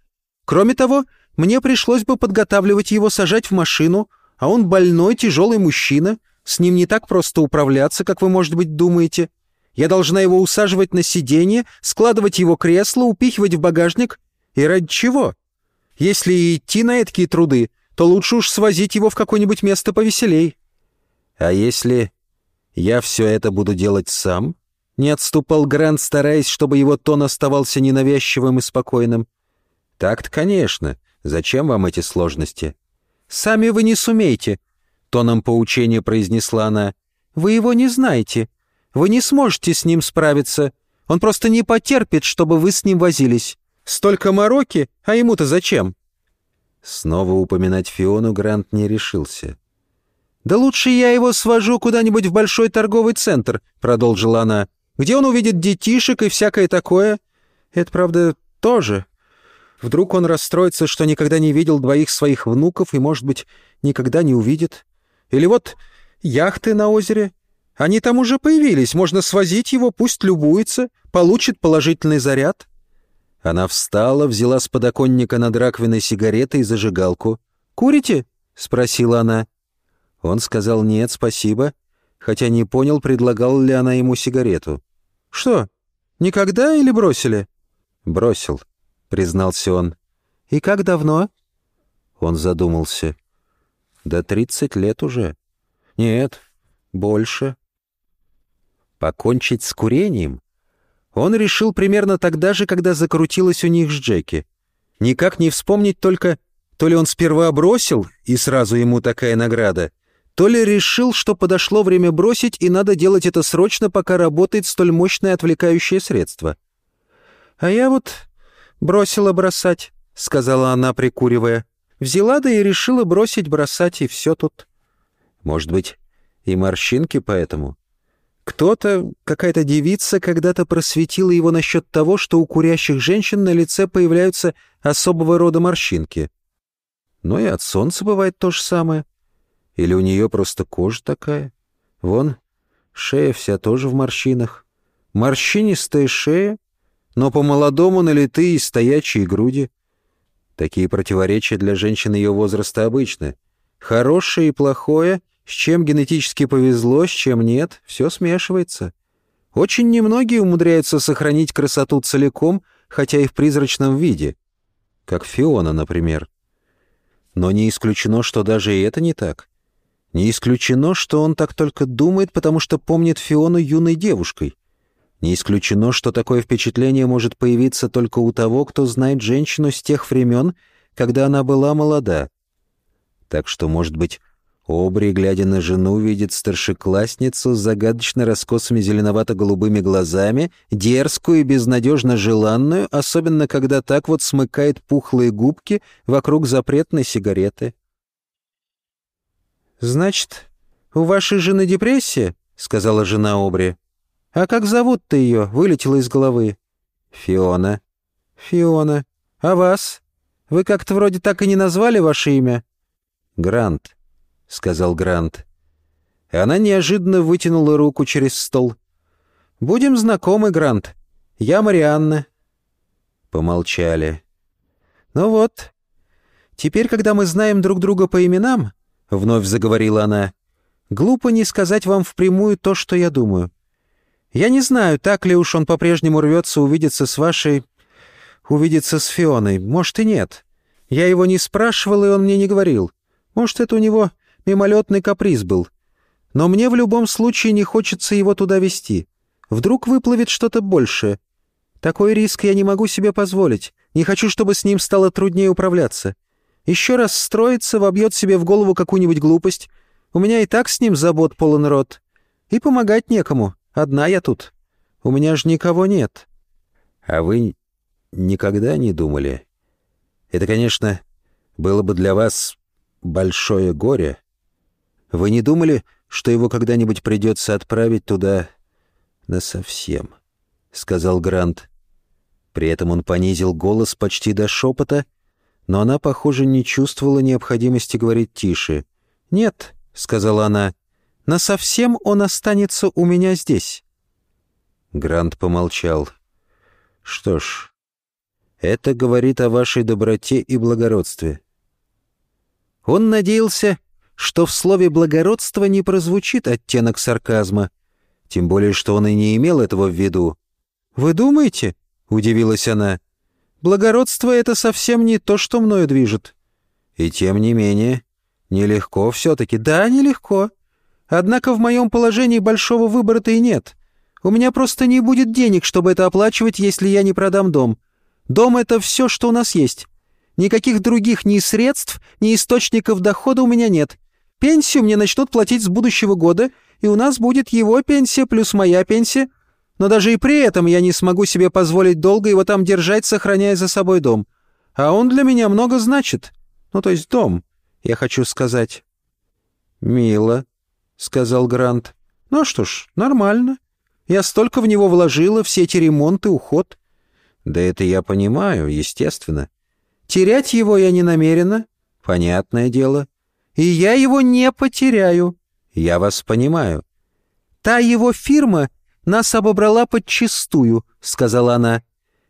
S1: Кроме того, мне пришлось бы подготавливать его сажать в машину, а он больной, тяжелый мужчина. С ним не так просто управляться, как вы, может быть, думаете. Я должна его усаживать на сиденье, складывать его кресло, упихивать в багажник. И ради чего? Если идти на эткие труды, то лучше уж свозить его в какое-нибудь место повеселей. А если я все это буду делать сам? Не отступал Грант, стараясь, чтобы его тон оставался ненавязчивым и спокойным. «Так-то, конечно. Зачем вам эти сложности?» «Сами вы не сумеете», — тоном поучения произнесла она. «Вы его не знаете. Вы не сможете с ним справиться. Он просто не потерпит, чтобы вы с ним возились. Столько мороки, а ему-то зачем?» Снова упоминать Фиону Грант не решился. «Да лучше я его свожу куда-нибудь в большой торговый центр», — продолжила она где он увидит детишек и всякое такое. Это, правда, тоже. Вдруг он расстроится, что никогда не видел двоих своих внуков и, может быть, никогда не увидит. Или вот яхты на озере. Они там уже появились, можно свозить его, пусть любуется, получит положительный заряд». Она встала, взяла с подоконника над раковиной сигареты и зажигалку. «Курите?» — спросила она. Он сказал «нет, спасибо», хотя не понял, предлагал ли она ему сигарету. «Что, никогда или бросили?» «Бросил», — признался он. «И как давно?» Он задумался. «Да тридцать лет уже». «Нет, больше». Покончить с курением? Он решил примерно тогда же, когда закрутилось у них с Джеки. Никак не вспомнить только, то ли он сперва бросил, и сразу ему такая награда, то ли решил, что подошло время бросить, и надо делать это срочно, пока работает столь мощное отвлекающее средство. «А я вот бросила бросать», — сказала она, прикуривая. «Взяла да и решила бросить бросать, и все тут». «Может быть, и морщинки поэтому?» Кто-то, какая-то девица, когда-то просветила его насчет того, что у курящих женщин на лице появляются особого рода морщинки. Но и от солнца бывает то же самое. Или у нее просто кожа такая. Вон, шея вся тоже в морщинах. Морщинистая шея, но по-молодому налитые стоячие груди. Такие противоречия для женщин ее возраста обычны. Хорошее и плохое — с чем генетически повезло, с чем нет, все смешивается. Очень немногие умудряются сохранить красоту целиком, хотя и в призрачном виде. Как Фиона, например. Но не исключено, что даже и это не так. Не исключено, что он так только думает, потому что помнит Фиону юной девушкой. Не исключено, что такое впечатление может появиться только у того, кто знает женщину с тех времен, когда она была молода. Так что, может быть, Обри, глядя на жену, видит старшеклассницу с загадочно раскосыми зеленовато-голубыми глазами, дерзкую и безнадежно желанную, особенно когда так вот смыкает пухлые губки вокруг запретной сигареты. «Значит, у вашей жены депрессия?» — сказала жена Обри. «А как зовут-то ее?» — вылетела из головы. «Фиона». «Фиона. А вас? Вы как-то вроде так и не назвали ваше имя?» «Грант». — сказал Грант. Она неожиданно вытянула руку через стол. «Будем знакомы, Грант. Я Марианна». Помолчали. «Ну вот, теперь, когда мы знаем друг друга по именам, — вновь заговорила она, — глупо не сказать вам впрямую то, что я думаю. Я не знаю, так ли уж он по-прежнему рвется увидеться с вашей... увидеться с Фионой. Может, и нет. Я его не спрашивал, и он мне не говорил. Может, это у него Мимолетный каприз был. Но мне в любом случае не хочется его туда вести. Вдруг выплывет что-то большее. Такой риск я не могу себе позволить. Не хочу, чтобы с ним стало труднее управляться. Еще раз строится, вобьет себе в голову какую-нибудь глупость. У меня и так с ним забот полон рот. И помогать некому. Одна я тут. У меня же никого нет. А вы никогда не думали? Это, конечно, было бы для вас большое горе, вы не думали, что его когда-нибудь придется отправить туда насовсем?» — сказал Грант. При этом он понизил голос почти до шепота, но она, похоже, не чувствовала необходимости говорить тише. «Нет», — сказала она, — «насовсем он останется у меня здесь». Грант помолчал. «Что ж, это говорит о вашей доброте и благородстве». Он надеялся, что в слове «благородство» не прозвучит оттенок сарказма, тем более что он и не имел этого в виду. «Вы думаете?» — удивилась она. «Благородство — это совсем не то, что мною движет». «И тем не менее, нелегко все-таки». «Да, нелегко. Однако в моем положении большого выбора-то и нет. У меня просто не будет денег, чтобы это оплачивать, если я не продам дом. Дом — это все, что у нас есть. Никаких других ни средств, ни источников дохода у меня нет. Пенсию мне начнут платить с будущего года, и у нас будет его пенсия плюс моя пенсия. Но даже и при этом я не смогу себе позволить долго его там держать, сохраняя за собой дом. А он для меня много значит. Ну, то есть дом, я хочу сказать». «Мило», — сказал Грант. «Ну что ж, нормально. Я столько в него вложила, все эти ремонты, уход». «Да это я понимаю, естественно. Терять его я не намерена, понятное дело. И я его не потеряю. Я вас понимаю. «Та его фирма нас обобрала подчистую», — сказала она.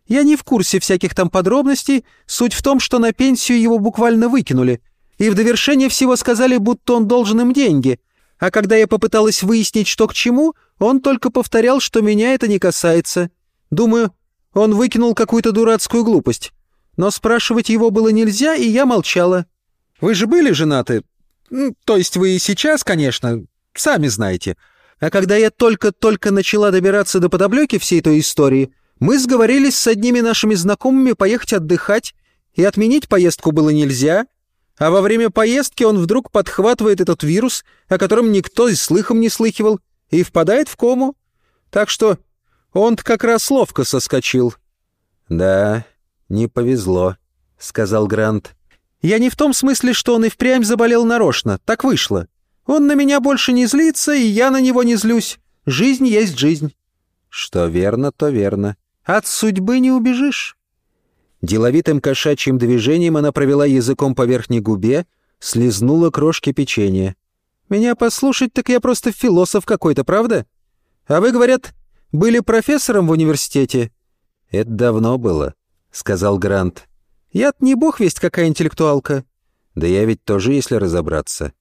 S1: «Я не в курсе всяких там подробностей. Суть в том, что на пенсию его буквально выкинули. И в довершение всего сказали, будто он должен им деньги. А когда я попыталась выяснить, что к чему, он только повторял, что меня это не касается. Думаю, он выкинул какую-то дурацкую глупость. Но спрашивать его было нельзя, и я молчала. Вы же были женаты? То есть вы и сейчас, конечно, сами знаете. А когда я только-только начала добираться до подоплеки всей той истории, мы сговорились с одними нашими знакомыми поехать отдыхать, и отменить поездку было нельзя, а во время поездки он вдруг подхватывает этот вирус, о котором никто и слыхом не слыхивал, и впадает в кому. Так что он как раз ловко соскочил». «Да, не повезло», — сказал Грант. «Я не в том смысле, что он и впрямь заболел нарочно. Так вышло. Он на меня больше не злится, и я на него не злюсь. Жизнь есть жизнь». «Что верно, то верно. От судьбы не убежишь». Деловитым кошачьим движением она провела языком по верхней губе, слезнула крошки печенья. «Меня послушать, так я просто философ какой-то, правда? А вы, говорят, были профессором в университете?» «Это давно было», — сказал Грант. «Я-то не бог весть какая интеллектуалка». «Да я ведь тоже, если разобраться».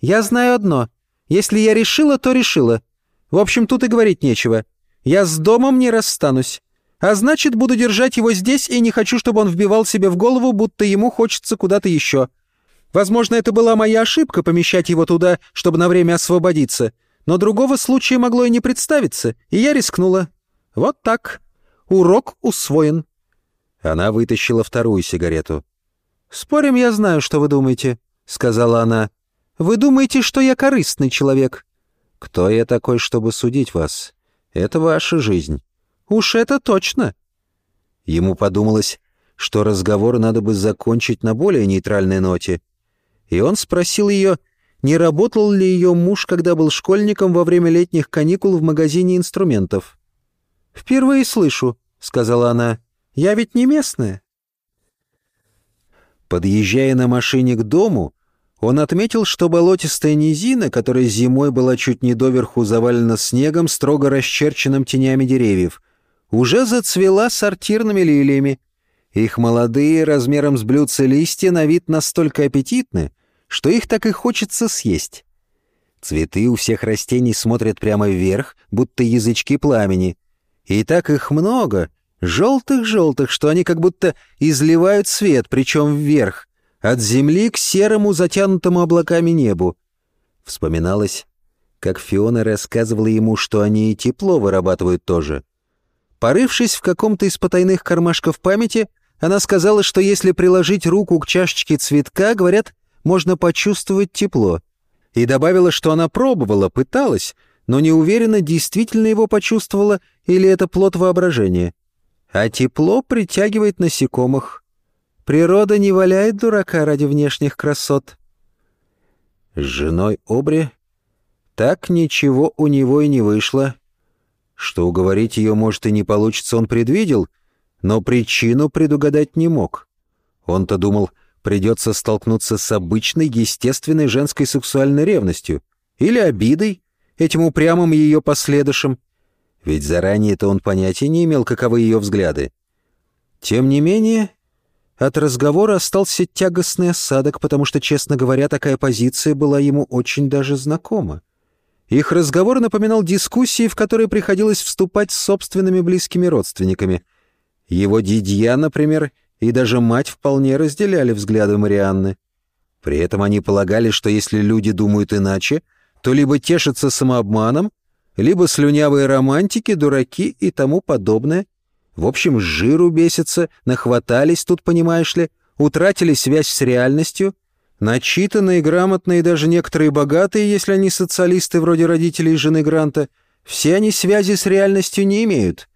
S1: «Я знаю одно. Если я решила, то решила. В общем, тут и говорить нечего. Я с домом не расстанусь. А значит, буду держать его здесь и не хочу, чтобы он вбивал себе в голову, будто ему хочется куда-то еще. Возможно, это была моя ошибка помещать его туда, чтобы на время освободиться. Но другого случая могло и не представиться, и я рискнула. Вот так. Урок усвоен». Она вытащила вторую сигарету. «Спорим, я знаю, что вы думаете», — сказала она. «Вы думаете, что я корыстный человек?» «Кто я такой, чтобы судить вас? Это ваша жизнь». «Уж это точно!» Ему подумалось, что разговор надо бы закончить на более нейтральной ноте. И он спросил ее, не работал ли ее муж, когда был школьником во время летних каникул в магазине инструментов. «Впервые слышу», — сказала она. «Я ведь не местная». Подъезжая на машине к дому, он отметил, что болотистая низина, которая зимой была чуть не доверху завалена снегом, строго расчерченным тенями деревьев, уже зацвела сортирными лилиями. Их молодые, размером с блюдце листья, на вид настолько аппетитны, что их так и хочется съесть. Цветы у всех растений смотрят прямо вверх, будто язычки пламени. И так их много, желтых-желтых, что они как будто изливают свет, причем вверх, от земли к серому, затянутому облаками небу. Вспоминалось, как Фиона рассказывала ему, что они и тепло вырабатывают тоже. Порывшись в каком-то из потайных кармашков памяти, она сказала, что если приложить руку к чашечке цветка, говорят, можно почувствовать тепло. И добавила, что она пробовала, пыталась, но не уверена, действительно его почувствовала или это плод воображения. А тепло притягивает насекомых. Природа не валяет дурака ради внешних красот. С женой Обри так ничего у него и не вышло. Что уговорить ее, может, и не получится, он предвидел, но причину предугадать не мог. Он-то думал, придется столкнуться с обычной, естественной женской сексуальной ревностью или обидой, этим упрямым ее последующим, ведь заранее-то он понятия не имел, каковы ее взгляды. Тем не менее, от разговора остался тягостный осадок, потому что, честно говоря, такая позиция была ему очень даже знакома. Их разговор напоминал дискуссии, в которые приходилось вступать с собственными близкими родственниками. Его дядья, например, и даже мать вполне разделяли взгляды Марианны. При этом они полагали, что если люди думают иначе, то либо тешатся самообманом, либо слюнявые романтики, дураки и тому подобное. В общем, с жиру бесятся, нахватались тут, понимаешь ли, утратили связь с реальностью — Начитанные, грамотные, даже некоторые богатые, если они социалисты вроде родителей жены Гранта, все они связи с реальностью не имеют.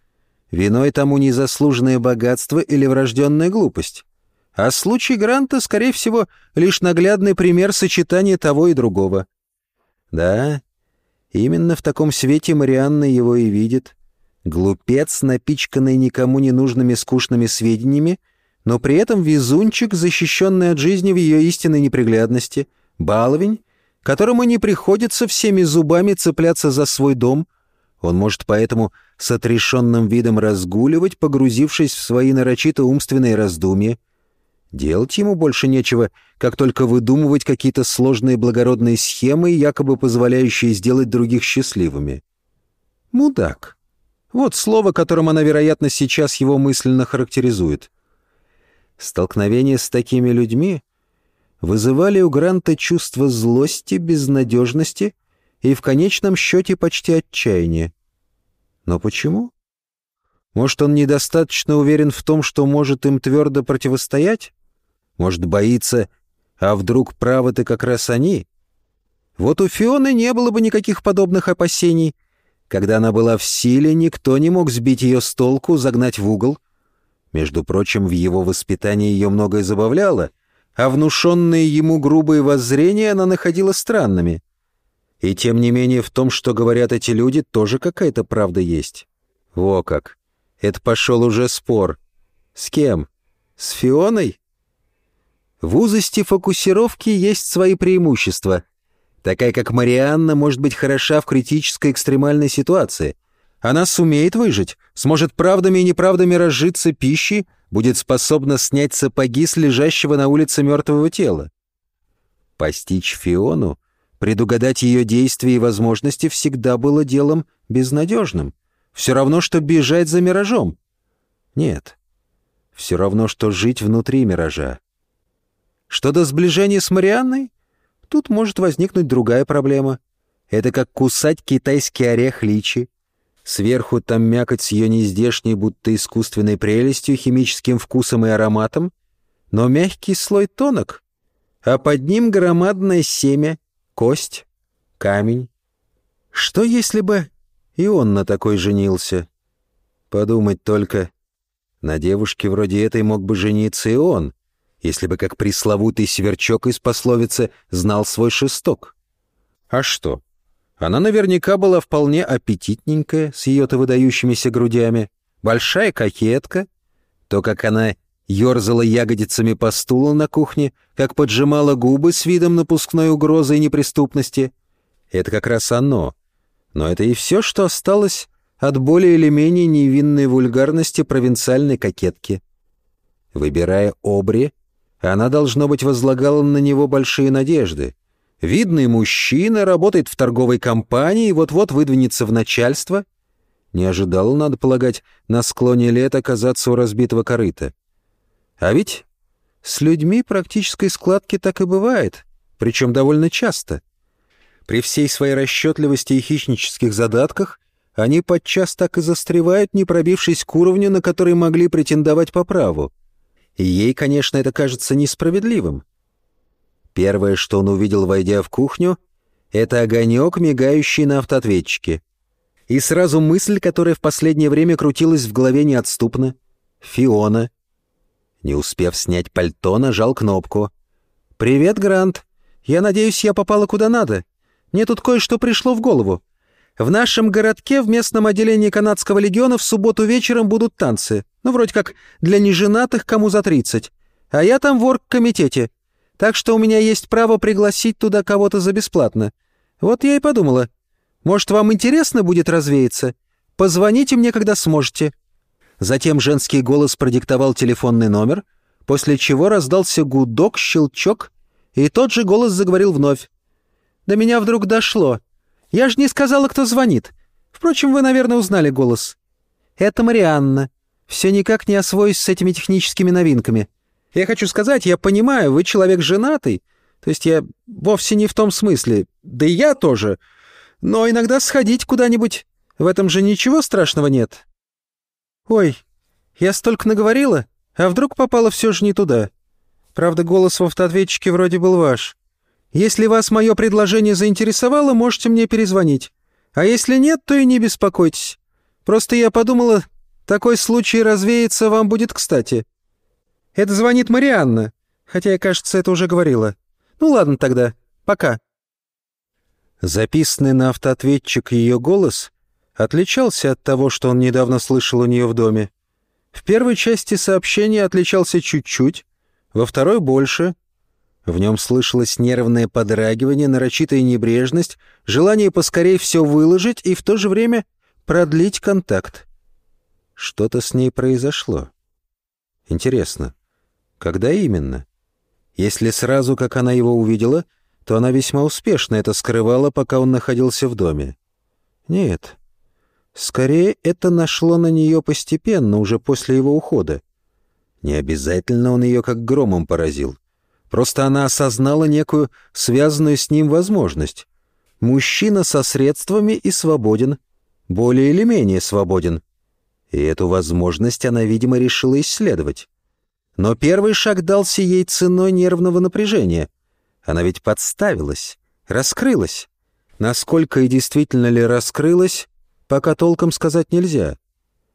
S1: Виной тому незаслуженное богатство или врожденная глупость. А случай Гранта, скорее всего, лишь наглядный пример сочетания того и другого. Да, именно в таком свете Марианна его и видит. Глупец, напичканный никому не нужными скучными сведениями, но при этом везунчик, защищенный от жизни в ее истинной неприглядности, баловень, которому не приходится всеми зубами цепляться за свой дом. Он может поэтому с отрешенным видом разгуливать, погрузившись в свои нарочито умственные раздумья. Делать ему больше нечего, как только выдумывать какие-то сложные благородные схемы, якобы позволяющие сделать других счастливыми. Мудак. Вот слово, которым она, вероятно, сейчас его мысленно характеризует. Столкновение с такими людьми вызывали у Гранта чувство злости, безнадежности и в конечном счете почти отчаяния. Но почему? Может, он недостаточно уверен в том, что может им твердо противостоять? Может, боится, а вдруг правы-то как раз они? Вот у Фионы не было бы никаких подобных опасений. Когда она была в силе, никто не мог сбить ее с толку, загнать в угол. Между прочим, в его воспитании ее многое забавляло, а внушенные ему грубые воззрения она находила странными. И тем не менее в том, что говорят эти люди, тоже какая-то правда есть. Во как! Это пошел уже спор. С кем? С Фионой? В узости фокусировки есть свои преимущества. Такая, как Марианна, может быть хороша в критической экстремальной ситуации. Она сумеет выжить, сможет правдами и неправдами разжиться пищей, будет способна снять сапоги с лежащего на улице мертвого тела. Постичь Фиону, предугадать ее действия и возможности всегда было делом безнадежным. Все равно, что бежать за миражом. Нет, все равно, что жить внутри миража. Что до сближения с Марианной, тут может возникнуть другая проблема. Это как кусать китайский орех личи. Сверху там мякоть с ее нездешней, будто искусственной прелестью, химическим вкусом и ароматом, но мягкий слой тонок, а под ним громадное семя, кость, камень. Что если бы и он на такой женился? Подумать только, на девушке вроде этой мог бы жениться и он, если бы как пресловутый сверчок из пословицы знал свой шесток. А что? Она наверняка была вполне аппетитненькая, с ее-то выдающимися грудями, большая кокетка. То, как она ерзала ягодицами по стулу на кухне, как поджимала губы с видом напускной угрозы и неприступности. Это как раз оно. Но это и все, что осталось от более или менее невинной вульгарности провинциальной кокетки. Выбирая обри, она, должно быть, возлагала на него большие надежды. Видный мужчина, работает в торговой компании вот-вот выдвинется в начальство. Не ожидал, надо полагать, на склоне лет оказаться у разбитого корыта. А ведь с людьми практической складки так и бывает, причем довольно часто. При всей своей расчетливости и хищнических задатках они подчас так и застревают, не пробившись к уровню, на который могли претендовать по праву. И ей, конечно, это кажется несправедливым. Первое, что он увидел, войдя в кухню, это огонек, мигающий на автоответчике. И сразу мысль, которая в последнее время крутилась в голове неотступно. Фиона. Не успев снять пальто, нажал кнопку. «Привет, Грант. Я надеюсь, я попала куда надо. Мне тут кое-что пришло в голову. В нашем городке в местном отделении канадского легиона в субботу вечером будут танцы. Ну, вроде как для неженатых, кому за 30. А я там в оргкомитете. Так что у меня есть право пригласить туда кого-то за бесплатно. Вот я и подумала. Может, вам интересно будет развеяться? Позвоните мне, когда сможете». Затем женский голос продиктовал телефонный номер, после чего раздался гудок, щелчок, и тот же голос заговорил вновь. До меня вдруг дошло — я же не сказала, кто звонит. Впрочем, вы, наверное, узнали голос. Это Марианна. Все никак не освоюсь с этими техническими новинками. Я хочу сказать, я понимаю, вы человек женатый. То есть я вовсе не в том смысле. Да и я тоже. Но иногда сходить куда-нибудь... В этом же ничего страшного нет. Ой, я столько наговорила, а вдруг попала все же не туда. Правда, голос в автоответчике вроде был ваш. Если вас мое предложение заинтересовало, можете мне перезвонить. А если нет, то и не беспокойтесь. Просто я подумала, такой случай развеется вам будет кстати. Это звонит Марианна, хотя я, кажется, это уже говорила. Ну ладно тогда, пока». Записанный на автоответчик ее голос отличался от того, что он недавно слышал у нее в доме. В первой части сообщения отличался чуть-чуть, во второй — больше — В нем слышалось нервное подрагивание, нарочитая небрежность, желание поскорей все выложить и в то же время продлить контакт. Что-то с ней произошло. Интересно, когда именно? Если сразу, как она его увидела, то она весьма успешно это скрывала, пока он находился в доме. Нет, скорее это нашло на нее постепенно, уже после его ухода. Не обязательно он ее как громом поразил. Просто она осознала некую связанную с ним возможность. Мужчина со средствами и свободен, более или менее свободен. И эту возможность она, видимо, решила исследовать. Но первый шаг дался ей ценой нервного напряжения. Она ведь подставилась, раскрылась. Насколько и действительно ли раскрылась, пока толком сказать нельзя.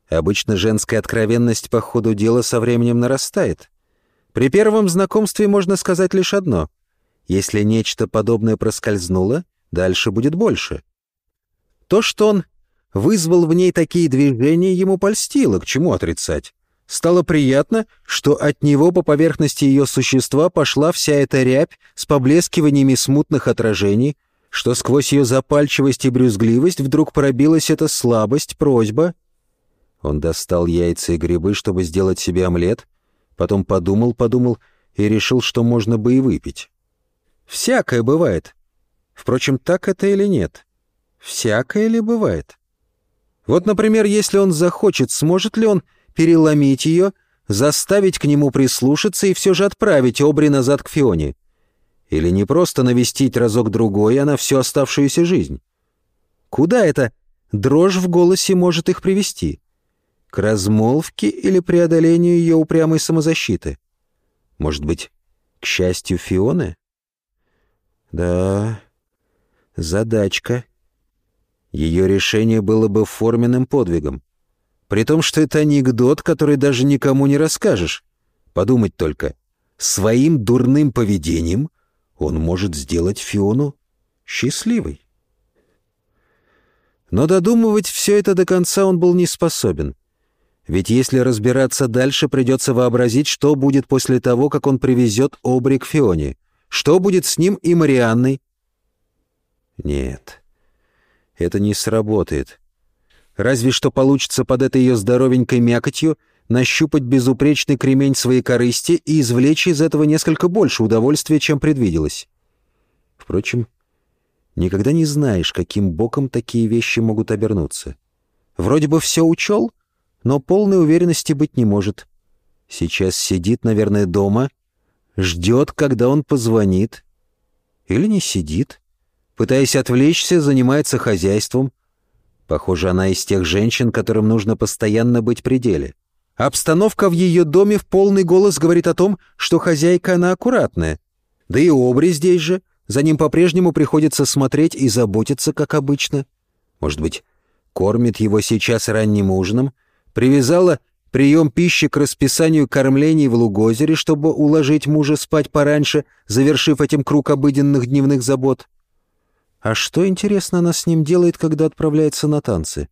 S1: Обычно женская откровенность по ходу дела со временем нарастает. При первом знакомстве можно сказать лишь одно. Если нечто подобное проскользнуло, дальше будет больше. То, что он вызвал в ней такие движения, ему польстило, к чему отрицать. Стало приятно, что от него по поверхности ее существа пошла вся эта рябь с поблескиваниями смутных отражений, что сквозь ее запальчивость и брюзгливость вдруг пробилась эта слабость, просьба. Он достал яйца и грибы, чтобы сделать себе омлет, потом подумал-подумал и решил, что можно бы и выпить. Всякое бывает. Впрочем, так это или нет? Всякое ли бывает? Вот, например, если он захочет, сможет ли он переломить ее, заставить к нему прислушаться и все же отправить Обри назад к Фионе. Или не просто навестить разок-другой, а на всю оставшуюся жизнь. Куда это дрожь в голосе может их привести? К размолвке или преодолению ее упрямой самозащиты? Может быть, к счастью Фионы? Да, задачка. Ее решение было бы форменным подвигом. При том, что это анекдот, который даже никому не расскажешь. Подумать только. Своим дурным поведением он может сделать Фиону счастливой. Но додумывать все это до конца он был не способен. Ведь если разбираться дальше, придется вообразить, что будет после того, как он привезет Обри к Фионе. Что будет с ним и Марианной? Нет, это не сработает. Разве что получится под этой ее здоровенькой мякотью нащупать безупречный кремень своей корысти и извлечь из этого несколько больше удовольствия, чем предвиделось. Впрочем, никогда не знаешь, каким боком такие вещи могут обернуться. Вроде бы все учел, но полной уверенности быть не может. Сейчас сидит, наверное, дома, ждет, когда он позвонит. Или не сидит. Пытаясь отвлечься, занимается хозяйством, Похоже, она из тех женщин, которым нужно постоянно быть при деле. Обстановка в ее доме в полный голос говорит о том, что хозяйка она аккуратная. Да и Обри здесь же. За ним по-прежнему приходится смотреть и заботиться, как обычно. Может быть, кормит его сейчас ранним ужином, привязала прием пищи к расписанию кормлений в Лугозере, чтобы уложить мужа спать пораньше, завершив этим круг обыденных дневных забот. А что, интересно, она с ним делает, когда отправляется на танцы?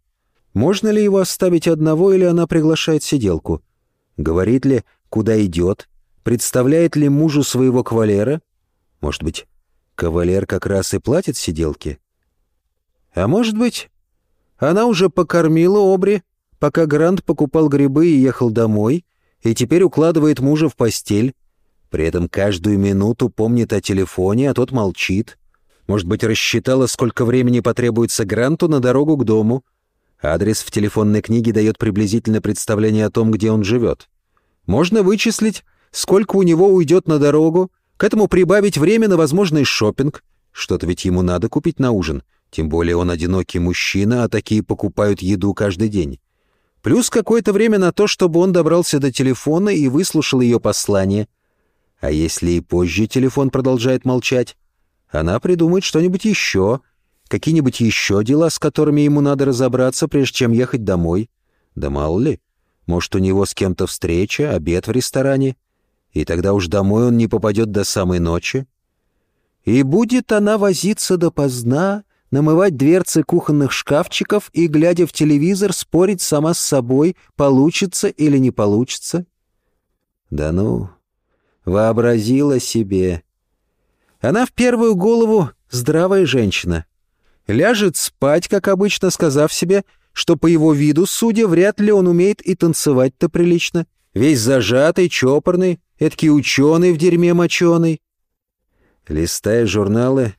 S1: Можно ли его оставить одного, или она приглашает сиделку? Говорит ли, куда идет? Представляет ли мужу своего кавалера? Может быть, кавалер как раз и платит сиделке? А может быть, она уже покормила Обри, пока Грант покупал грибы и ехал домой, и теперь укладывает мужа в постель, при этом каждую минуту помнит о телефоне, а тот молчит. Может быть, рассчитала, сколько времени потребуется Гранту на дорогу к дому. Адрес в телефонной книге дает приблизительно представление о том, где он живет. Можно вычислить, сколько у него уйдет на дорогу, к этому прибавить время на возможный шопинг. Что-то ведь ему надо купить на ужин. Тем более он одинокий мужчина, а такие покупают еду каждый день. Плюс какое-то время на то, чтобы он добрался до телефона и выслушал ее послание. А если и позже телефон продолжает молчать? Она придумает что-нибудь еще, какие-нибудь еще дела, с которыми ему надо разобраться, прежде чем ехать домой. Да мало ли, может, у него с кем-то встреча, обед в ресторане, и тогда уж домой он не попадет до самой ночи. И будет она возиться допоздна, намывать дверцы кухонных шкафчиков и, глядя в телевизор, спорить сама с собой, получится или не получится. Да ну, вообразила себе, Она в первую голову здравая женщина. Ляжет спать, как обычно, сказав себе, что по его виду, судя, вряд ли он умеет и танцевать-то прилично. Весь зажатый, чопорный, эдакий ученый в дерьме моченый. Листая журналы,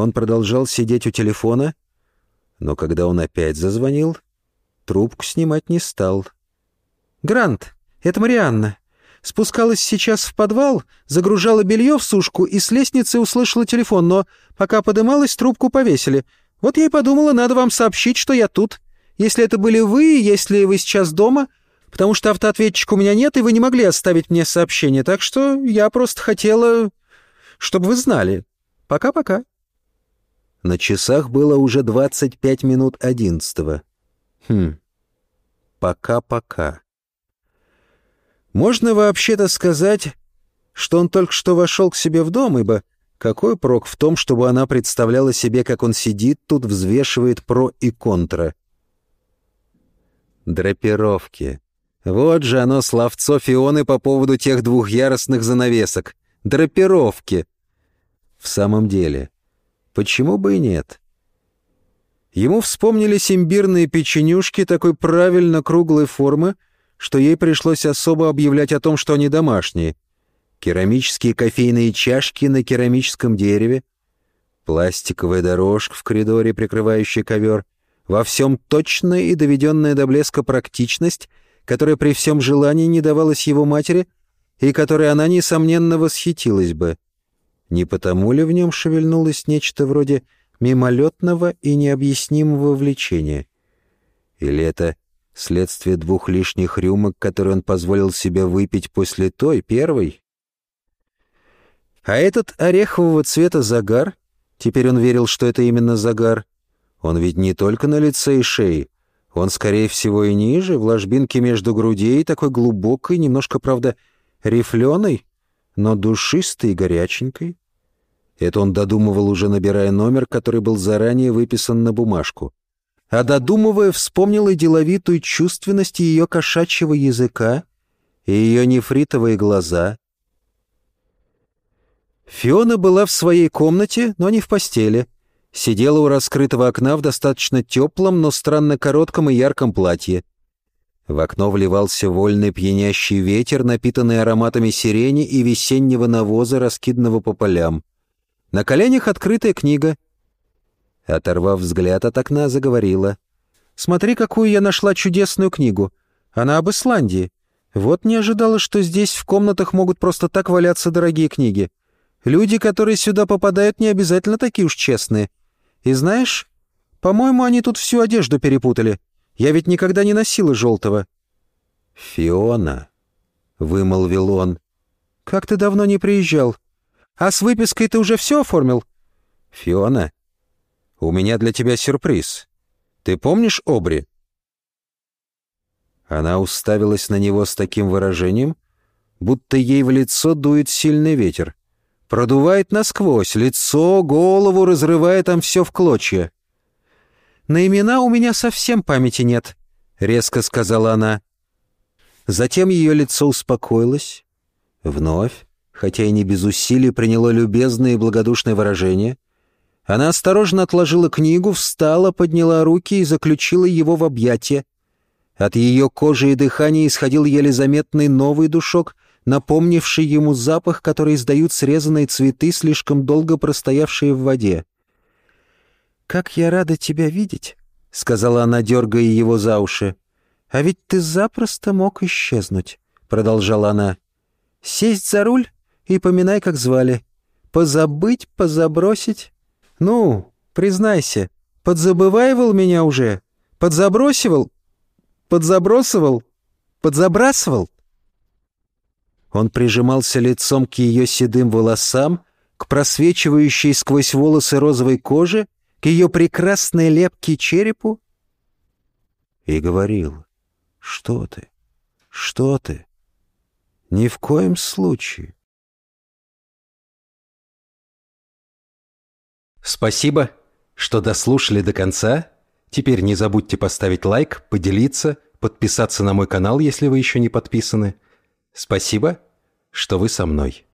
S1: он продолжал сидеть у телефона, но когда он опять зазвонил, трубку снимать не стал. «Грант, это Марианна. Спускалась сейчас в подвал, загружала белье в сушку и с лестницы услышала телефон, но пока подымалась, трубку повесили. Вот я и подумала, надо вам сообщить, что я тут. Если это были вы, если вы сейчас дома, потому что автоответчика у меня нет, и вы не могли оставить мне сообщение, так что я просто хотела, чтобы вы знали. Пока-пока». На часах было уже 25 минут одиннадцатого. Хм, пока-пока. Можно вообще-то сказать, что он только что вошел к себе в дом, ибо какой прок в том, чтобы она представляла себе, как он сидит тут, взвешивает про и контра? Драпировки. Вот же оно, словцо Фионы по поводу тех двух яростных занавесок. Драпировки. В самом деле, почему бы и нет? Ему вспомнились имбирные печенюшки такой правильно круглой формы, что ей пришлось особо объявлять о том, что они домашние. Керамические кофейные чашки на керамическом дереве, пластиковая дорожка в коридоре, прикрывающая ковер, во всем точная и доведенная до блеска практичность, которая при всем желании не давалась его матери и которой она, несомненно, восхитилась бы. Не потому ли в нем шевельнулось нечто вроде мимолетного и необъяснимого влечения? Или это следствие двух лишних рюмок, которые он позволил себе выпить после той, первой? А этот орехового цвета загар, теперь он верил, что это именно загар, он ведь не только на лице и шее, он, скорее всего, и ниже, в ложбинке между грудей, такой глубокой, немножко, правда, рифленой, но душистой и горяченькой. Это он додумывал, уже набирая номер, который был заранее выписан на бумажку. А додумывая, вспомнил и деловитую чувственность ее кошачьего языка, и ее нефритовые глаза. Фиона была в своей комнате, но не в постели. Сидела у раскрытого окна в достаточно теплом, но странно коротком и ярком платье. В окно вливался вольный пьянящий ветер, напитанный ароматами сирени и весеннего навоза, раскиданного по полям. На коленях открытая книга. Оторвав взгляд от окна, заговорила. «Смотри, какую я нашла чудесную книгу. Она об Исландии. Вот не ожидала, что здесь в комнатах могут просто так валяться дорогие книги. Люди, которые сюда попадают, не обязательно такие уж честные. И знаешь, по-моему, они тут всю одежду перепутали. Я ведь никогда не носила желтого». «Фиона», — вымолвил он. «Как ты давно не приезжал? А с выпиской ты уже все оформил?» «Фиона, у меня для тебя сюрприз. Ты помнишь Обри?» Она уставилась на него с таким выражением, будто ей в лицо дует сильный ветер. Продувает насквозь, лицо, голову, разрывая там все в клочья. «На имена у меня совсем памяти нет», — резко сказала она. Затем ее лицо успокоилось. Вновь, хотя и не без усилий, приняло любезное и благодушное выражение. Она осторожно отложила книгу, встала, подняла руки и заключила его в объятия. От ее кожи и дыхания исходил еле заметный новый душок, напомнивший ему запах, который издают срезанные цветы, слишком долго простоявшие в воде. «Как я рада тебя видеть», — сказала она, дергая его за уши. «А ведь ты запросто мог исчезнуть», — продолжала она. «Сесть за руль и поминай, как звали. Позабыть, позабросить. Ну, признайся, подзабываивал меня уже? Подзабросивал? Подзабросывал? Подзабрасывал?» Он прижимался лицом к ее седым волосам, к просвечивающей сквозь волосы розовой коже, к ее прекрасной лепке черепу и говорил, «Что ты? Что ты? Ни в коем случае».
S2: Спасибо, что дослушали до конца. Теперь не забудьте поставить лайк, поделиться, подписаться на мой канал, если вы еще не подписаны. Спасибо, что вы со мной.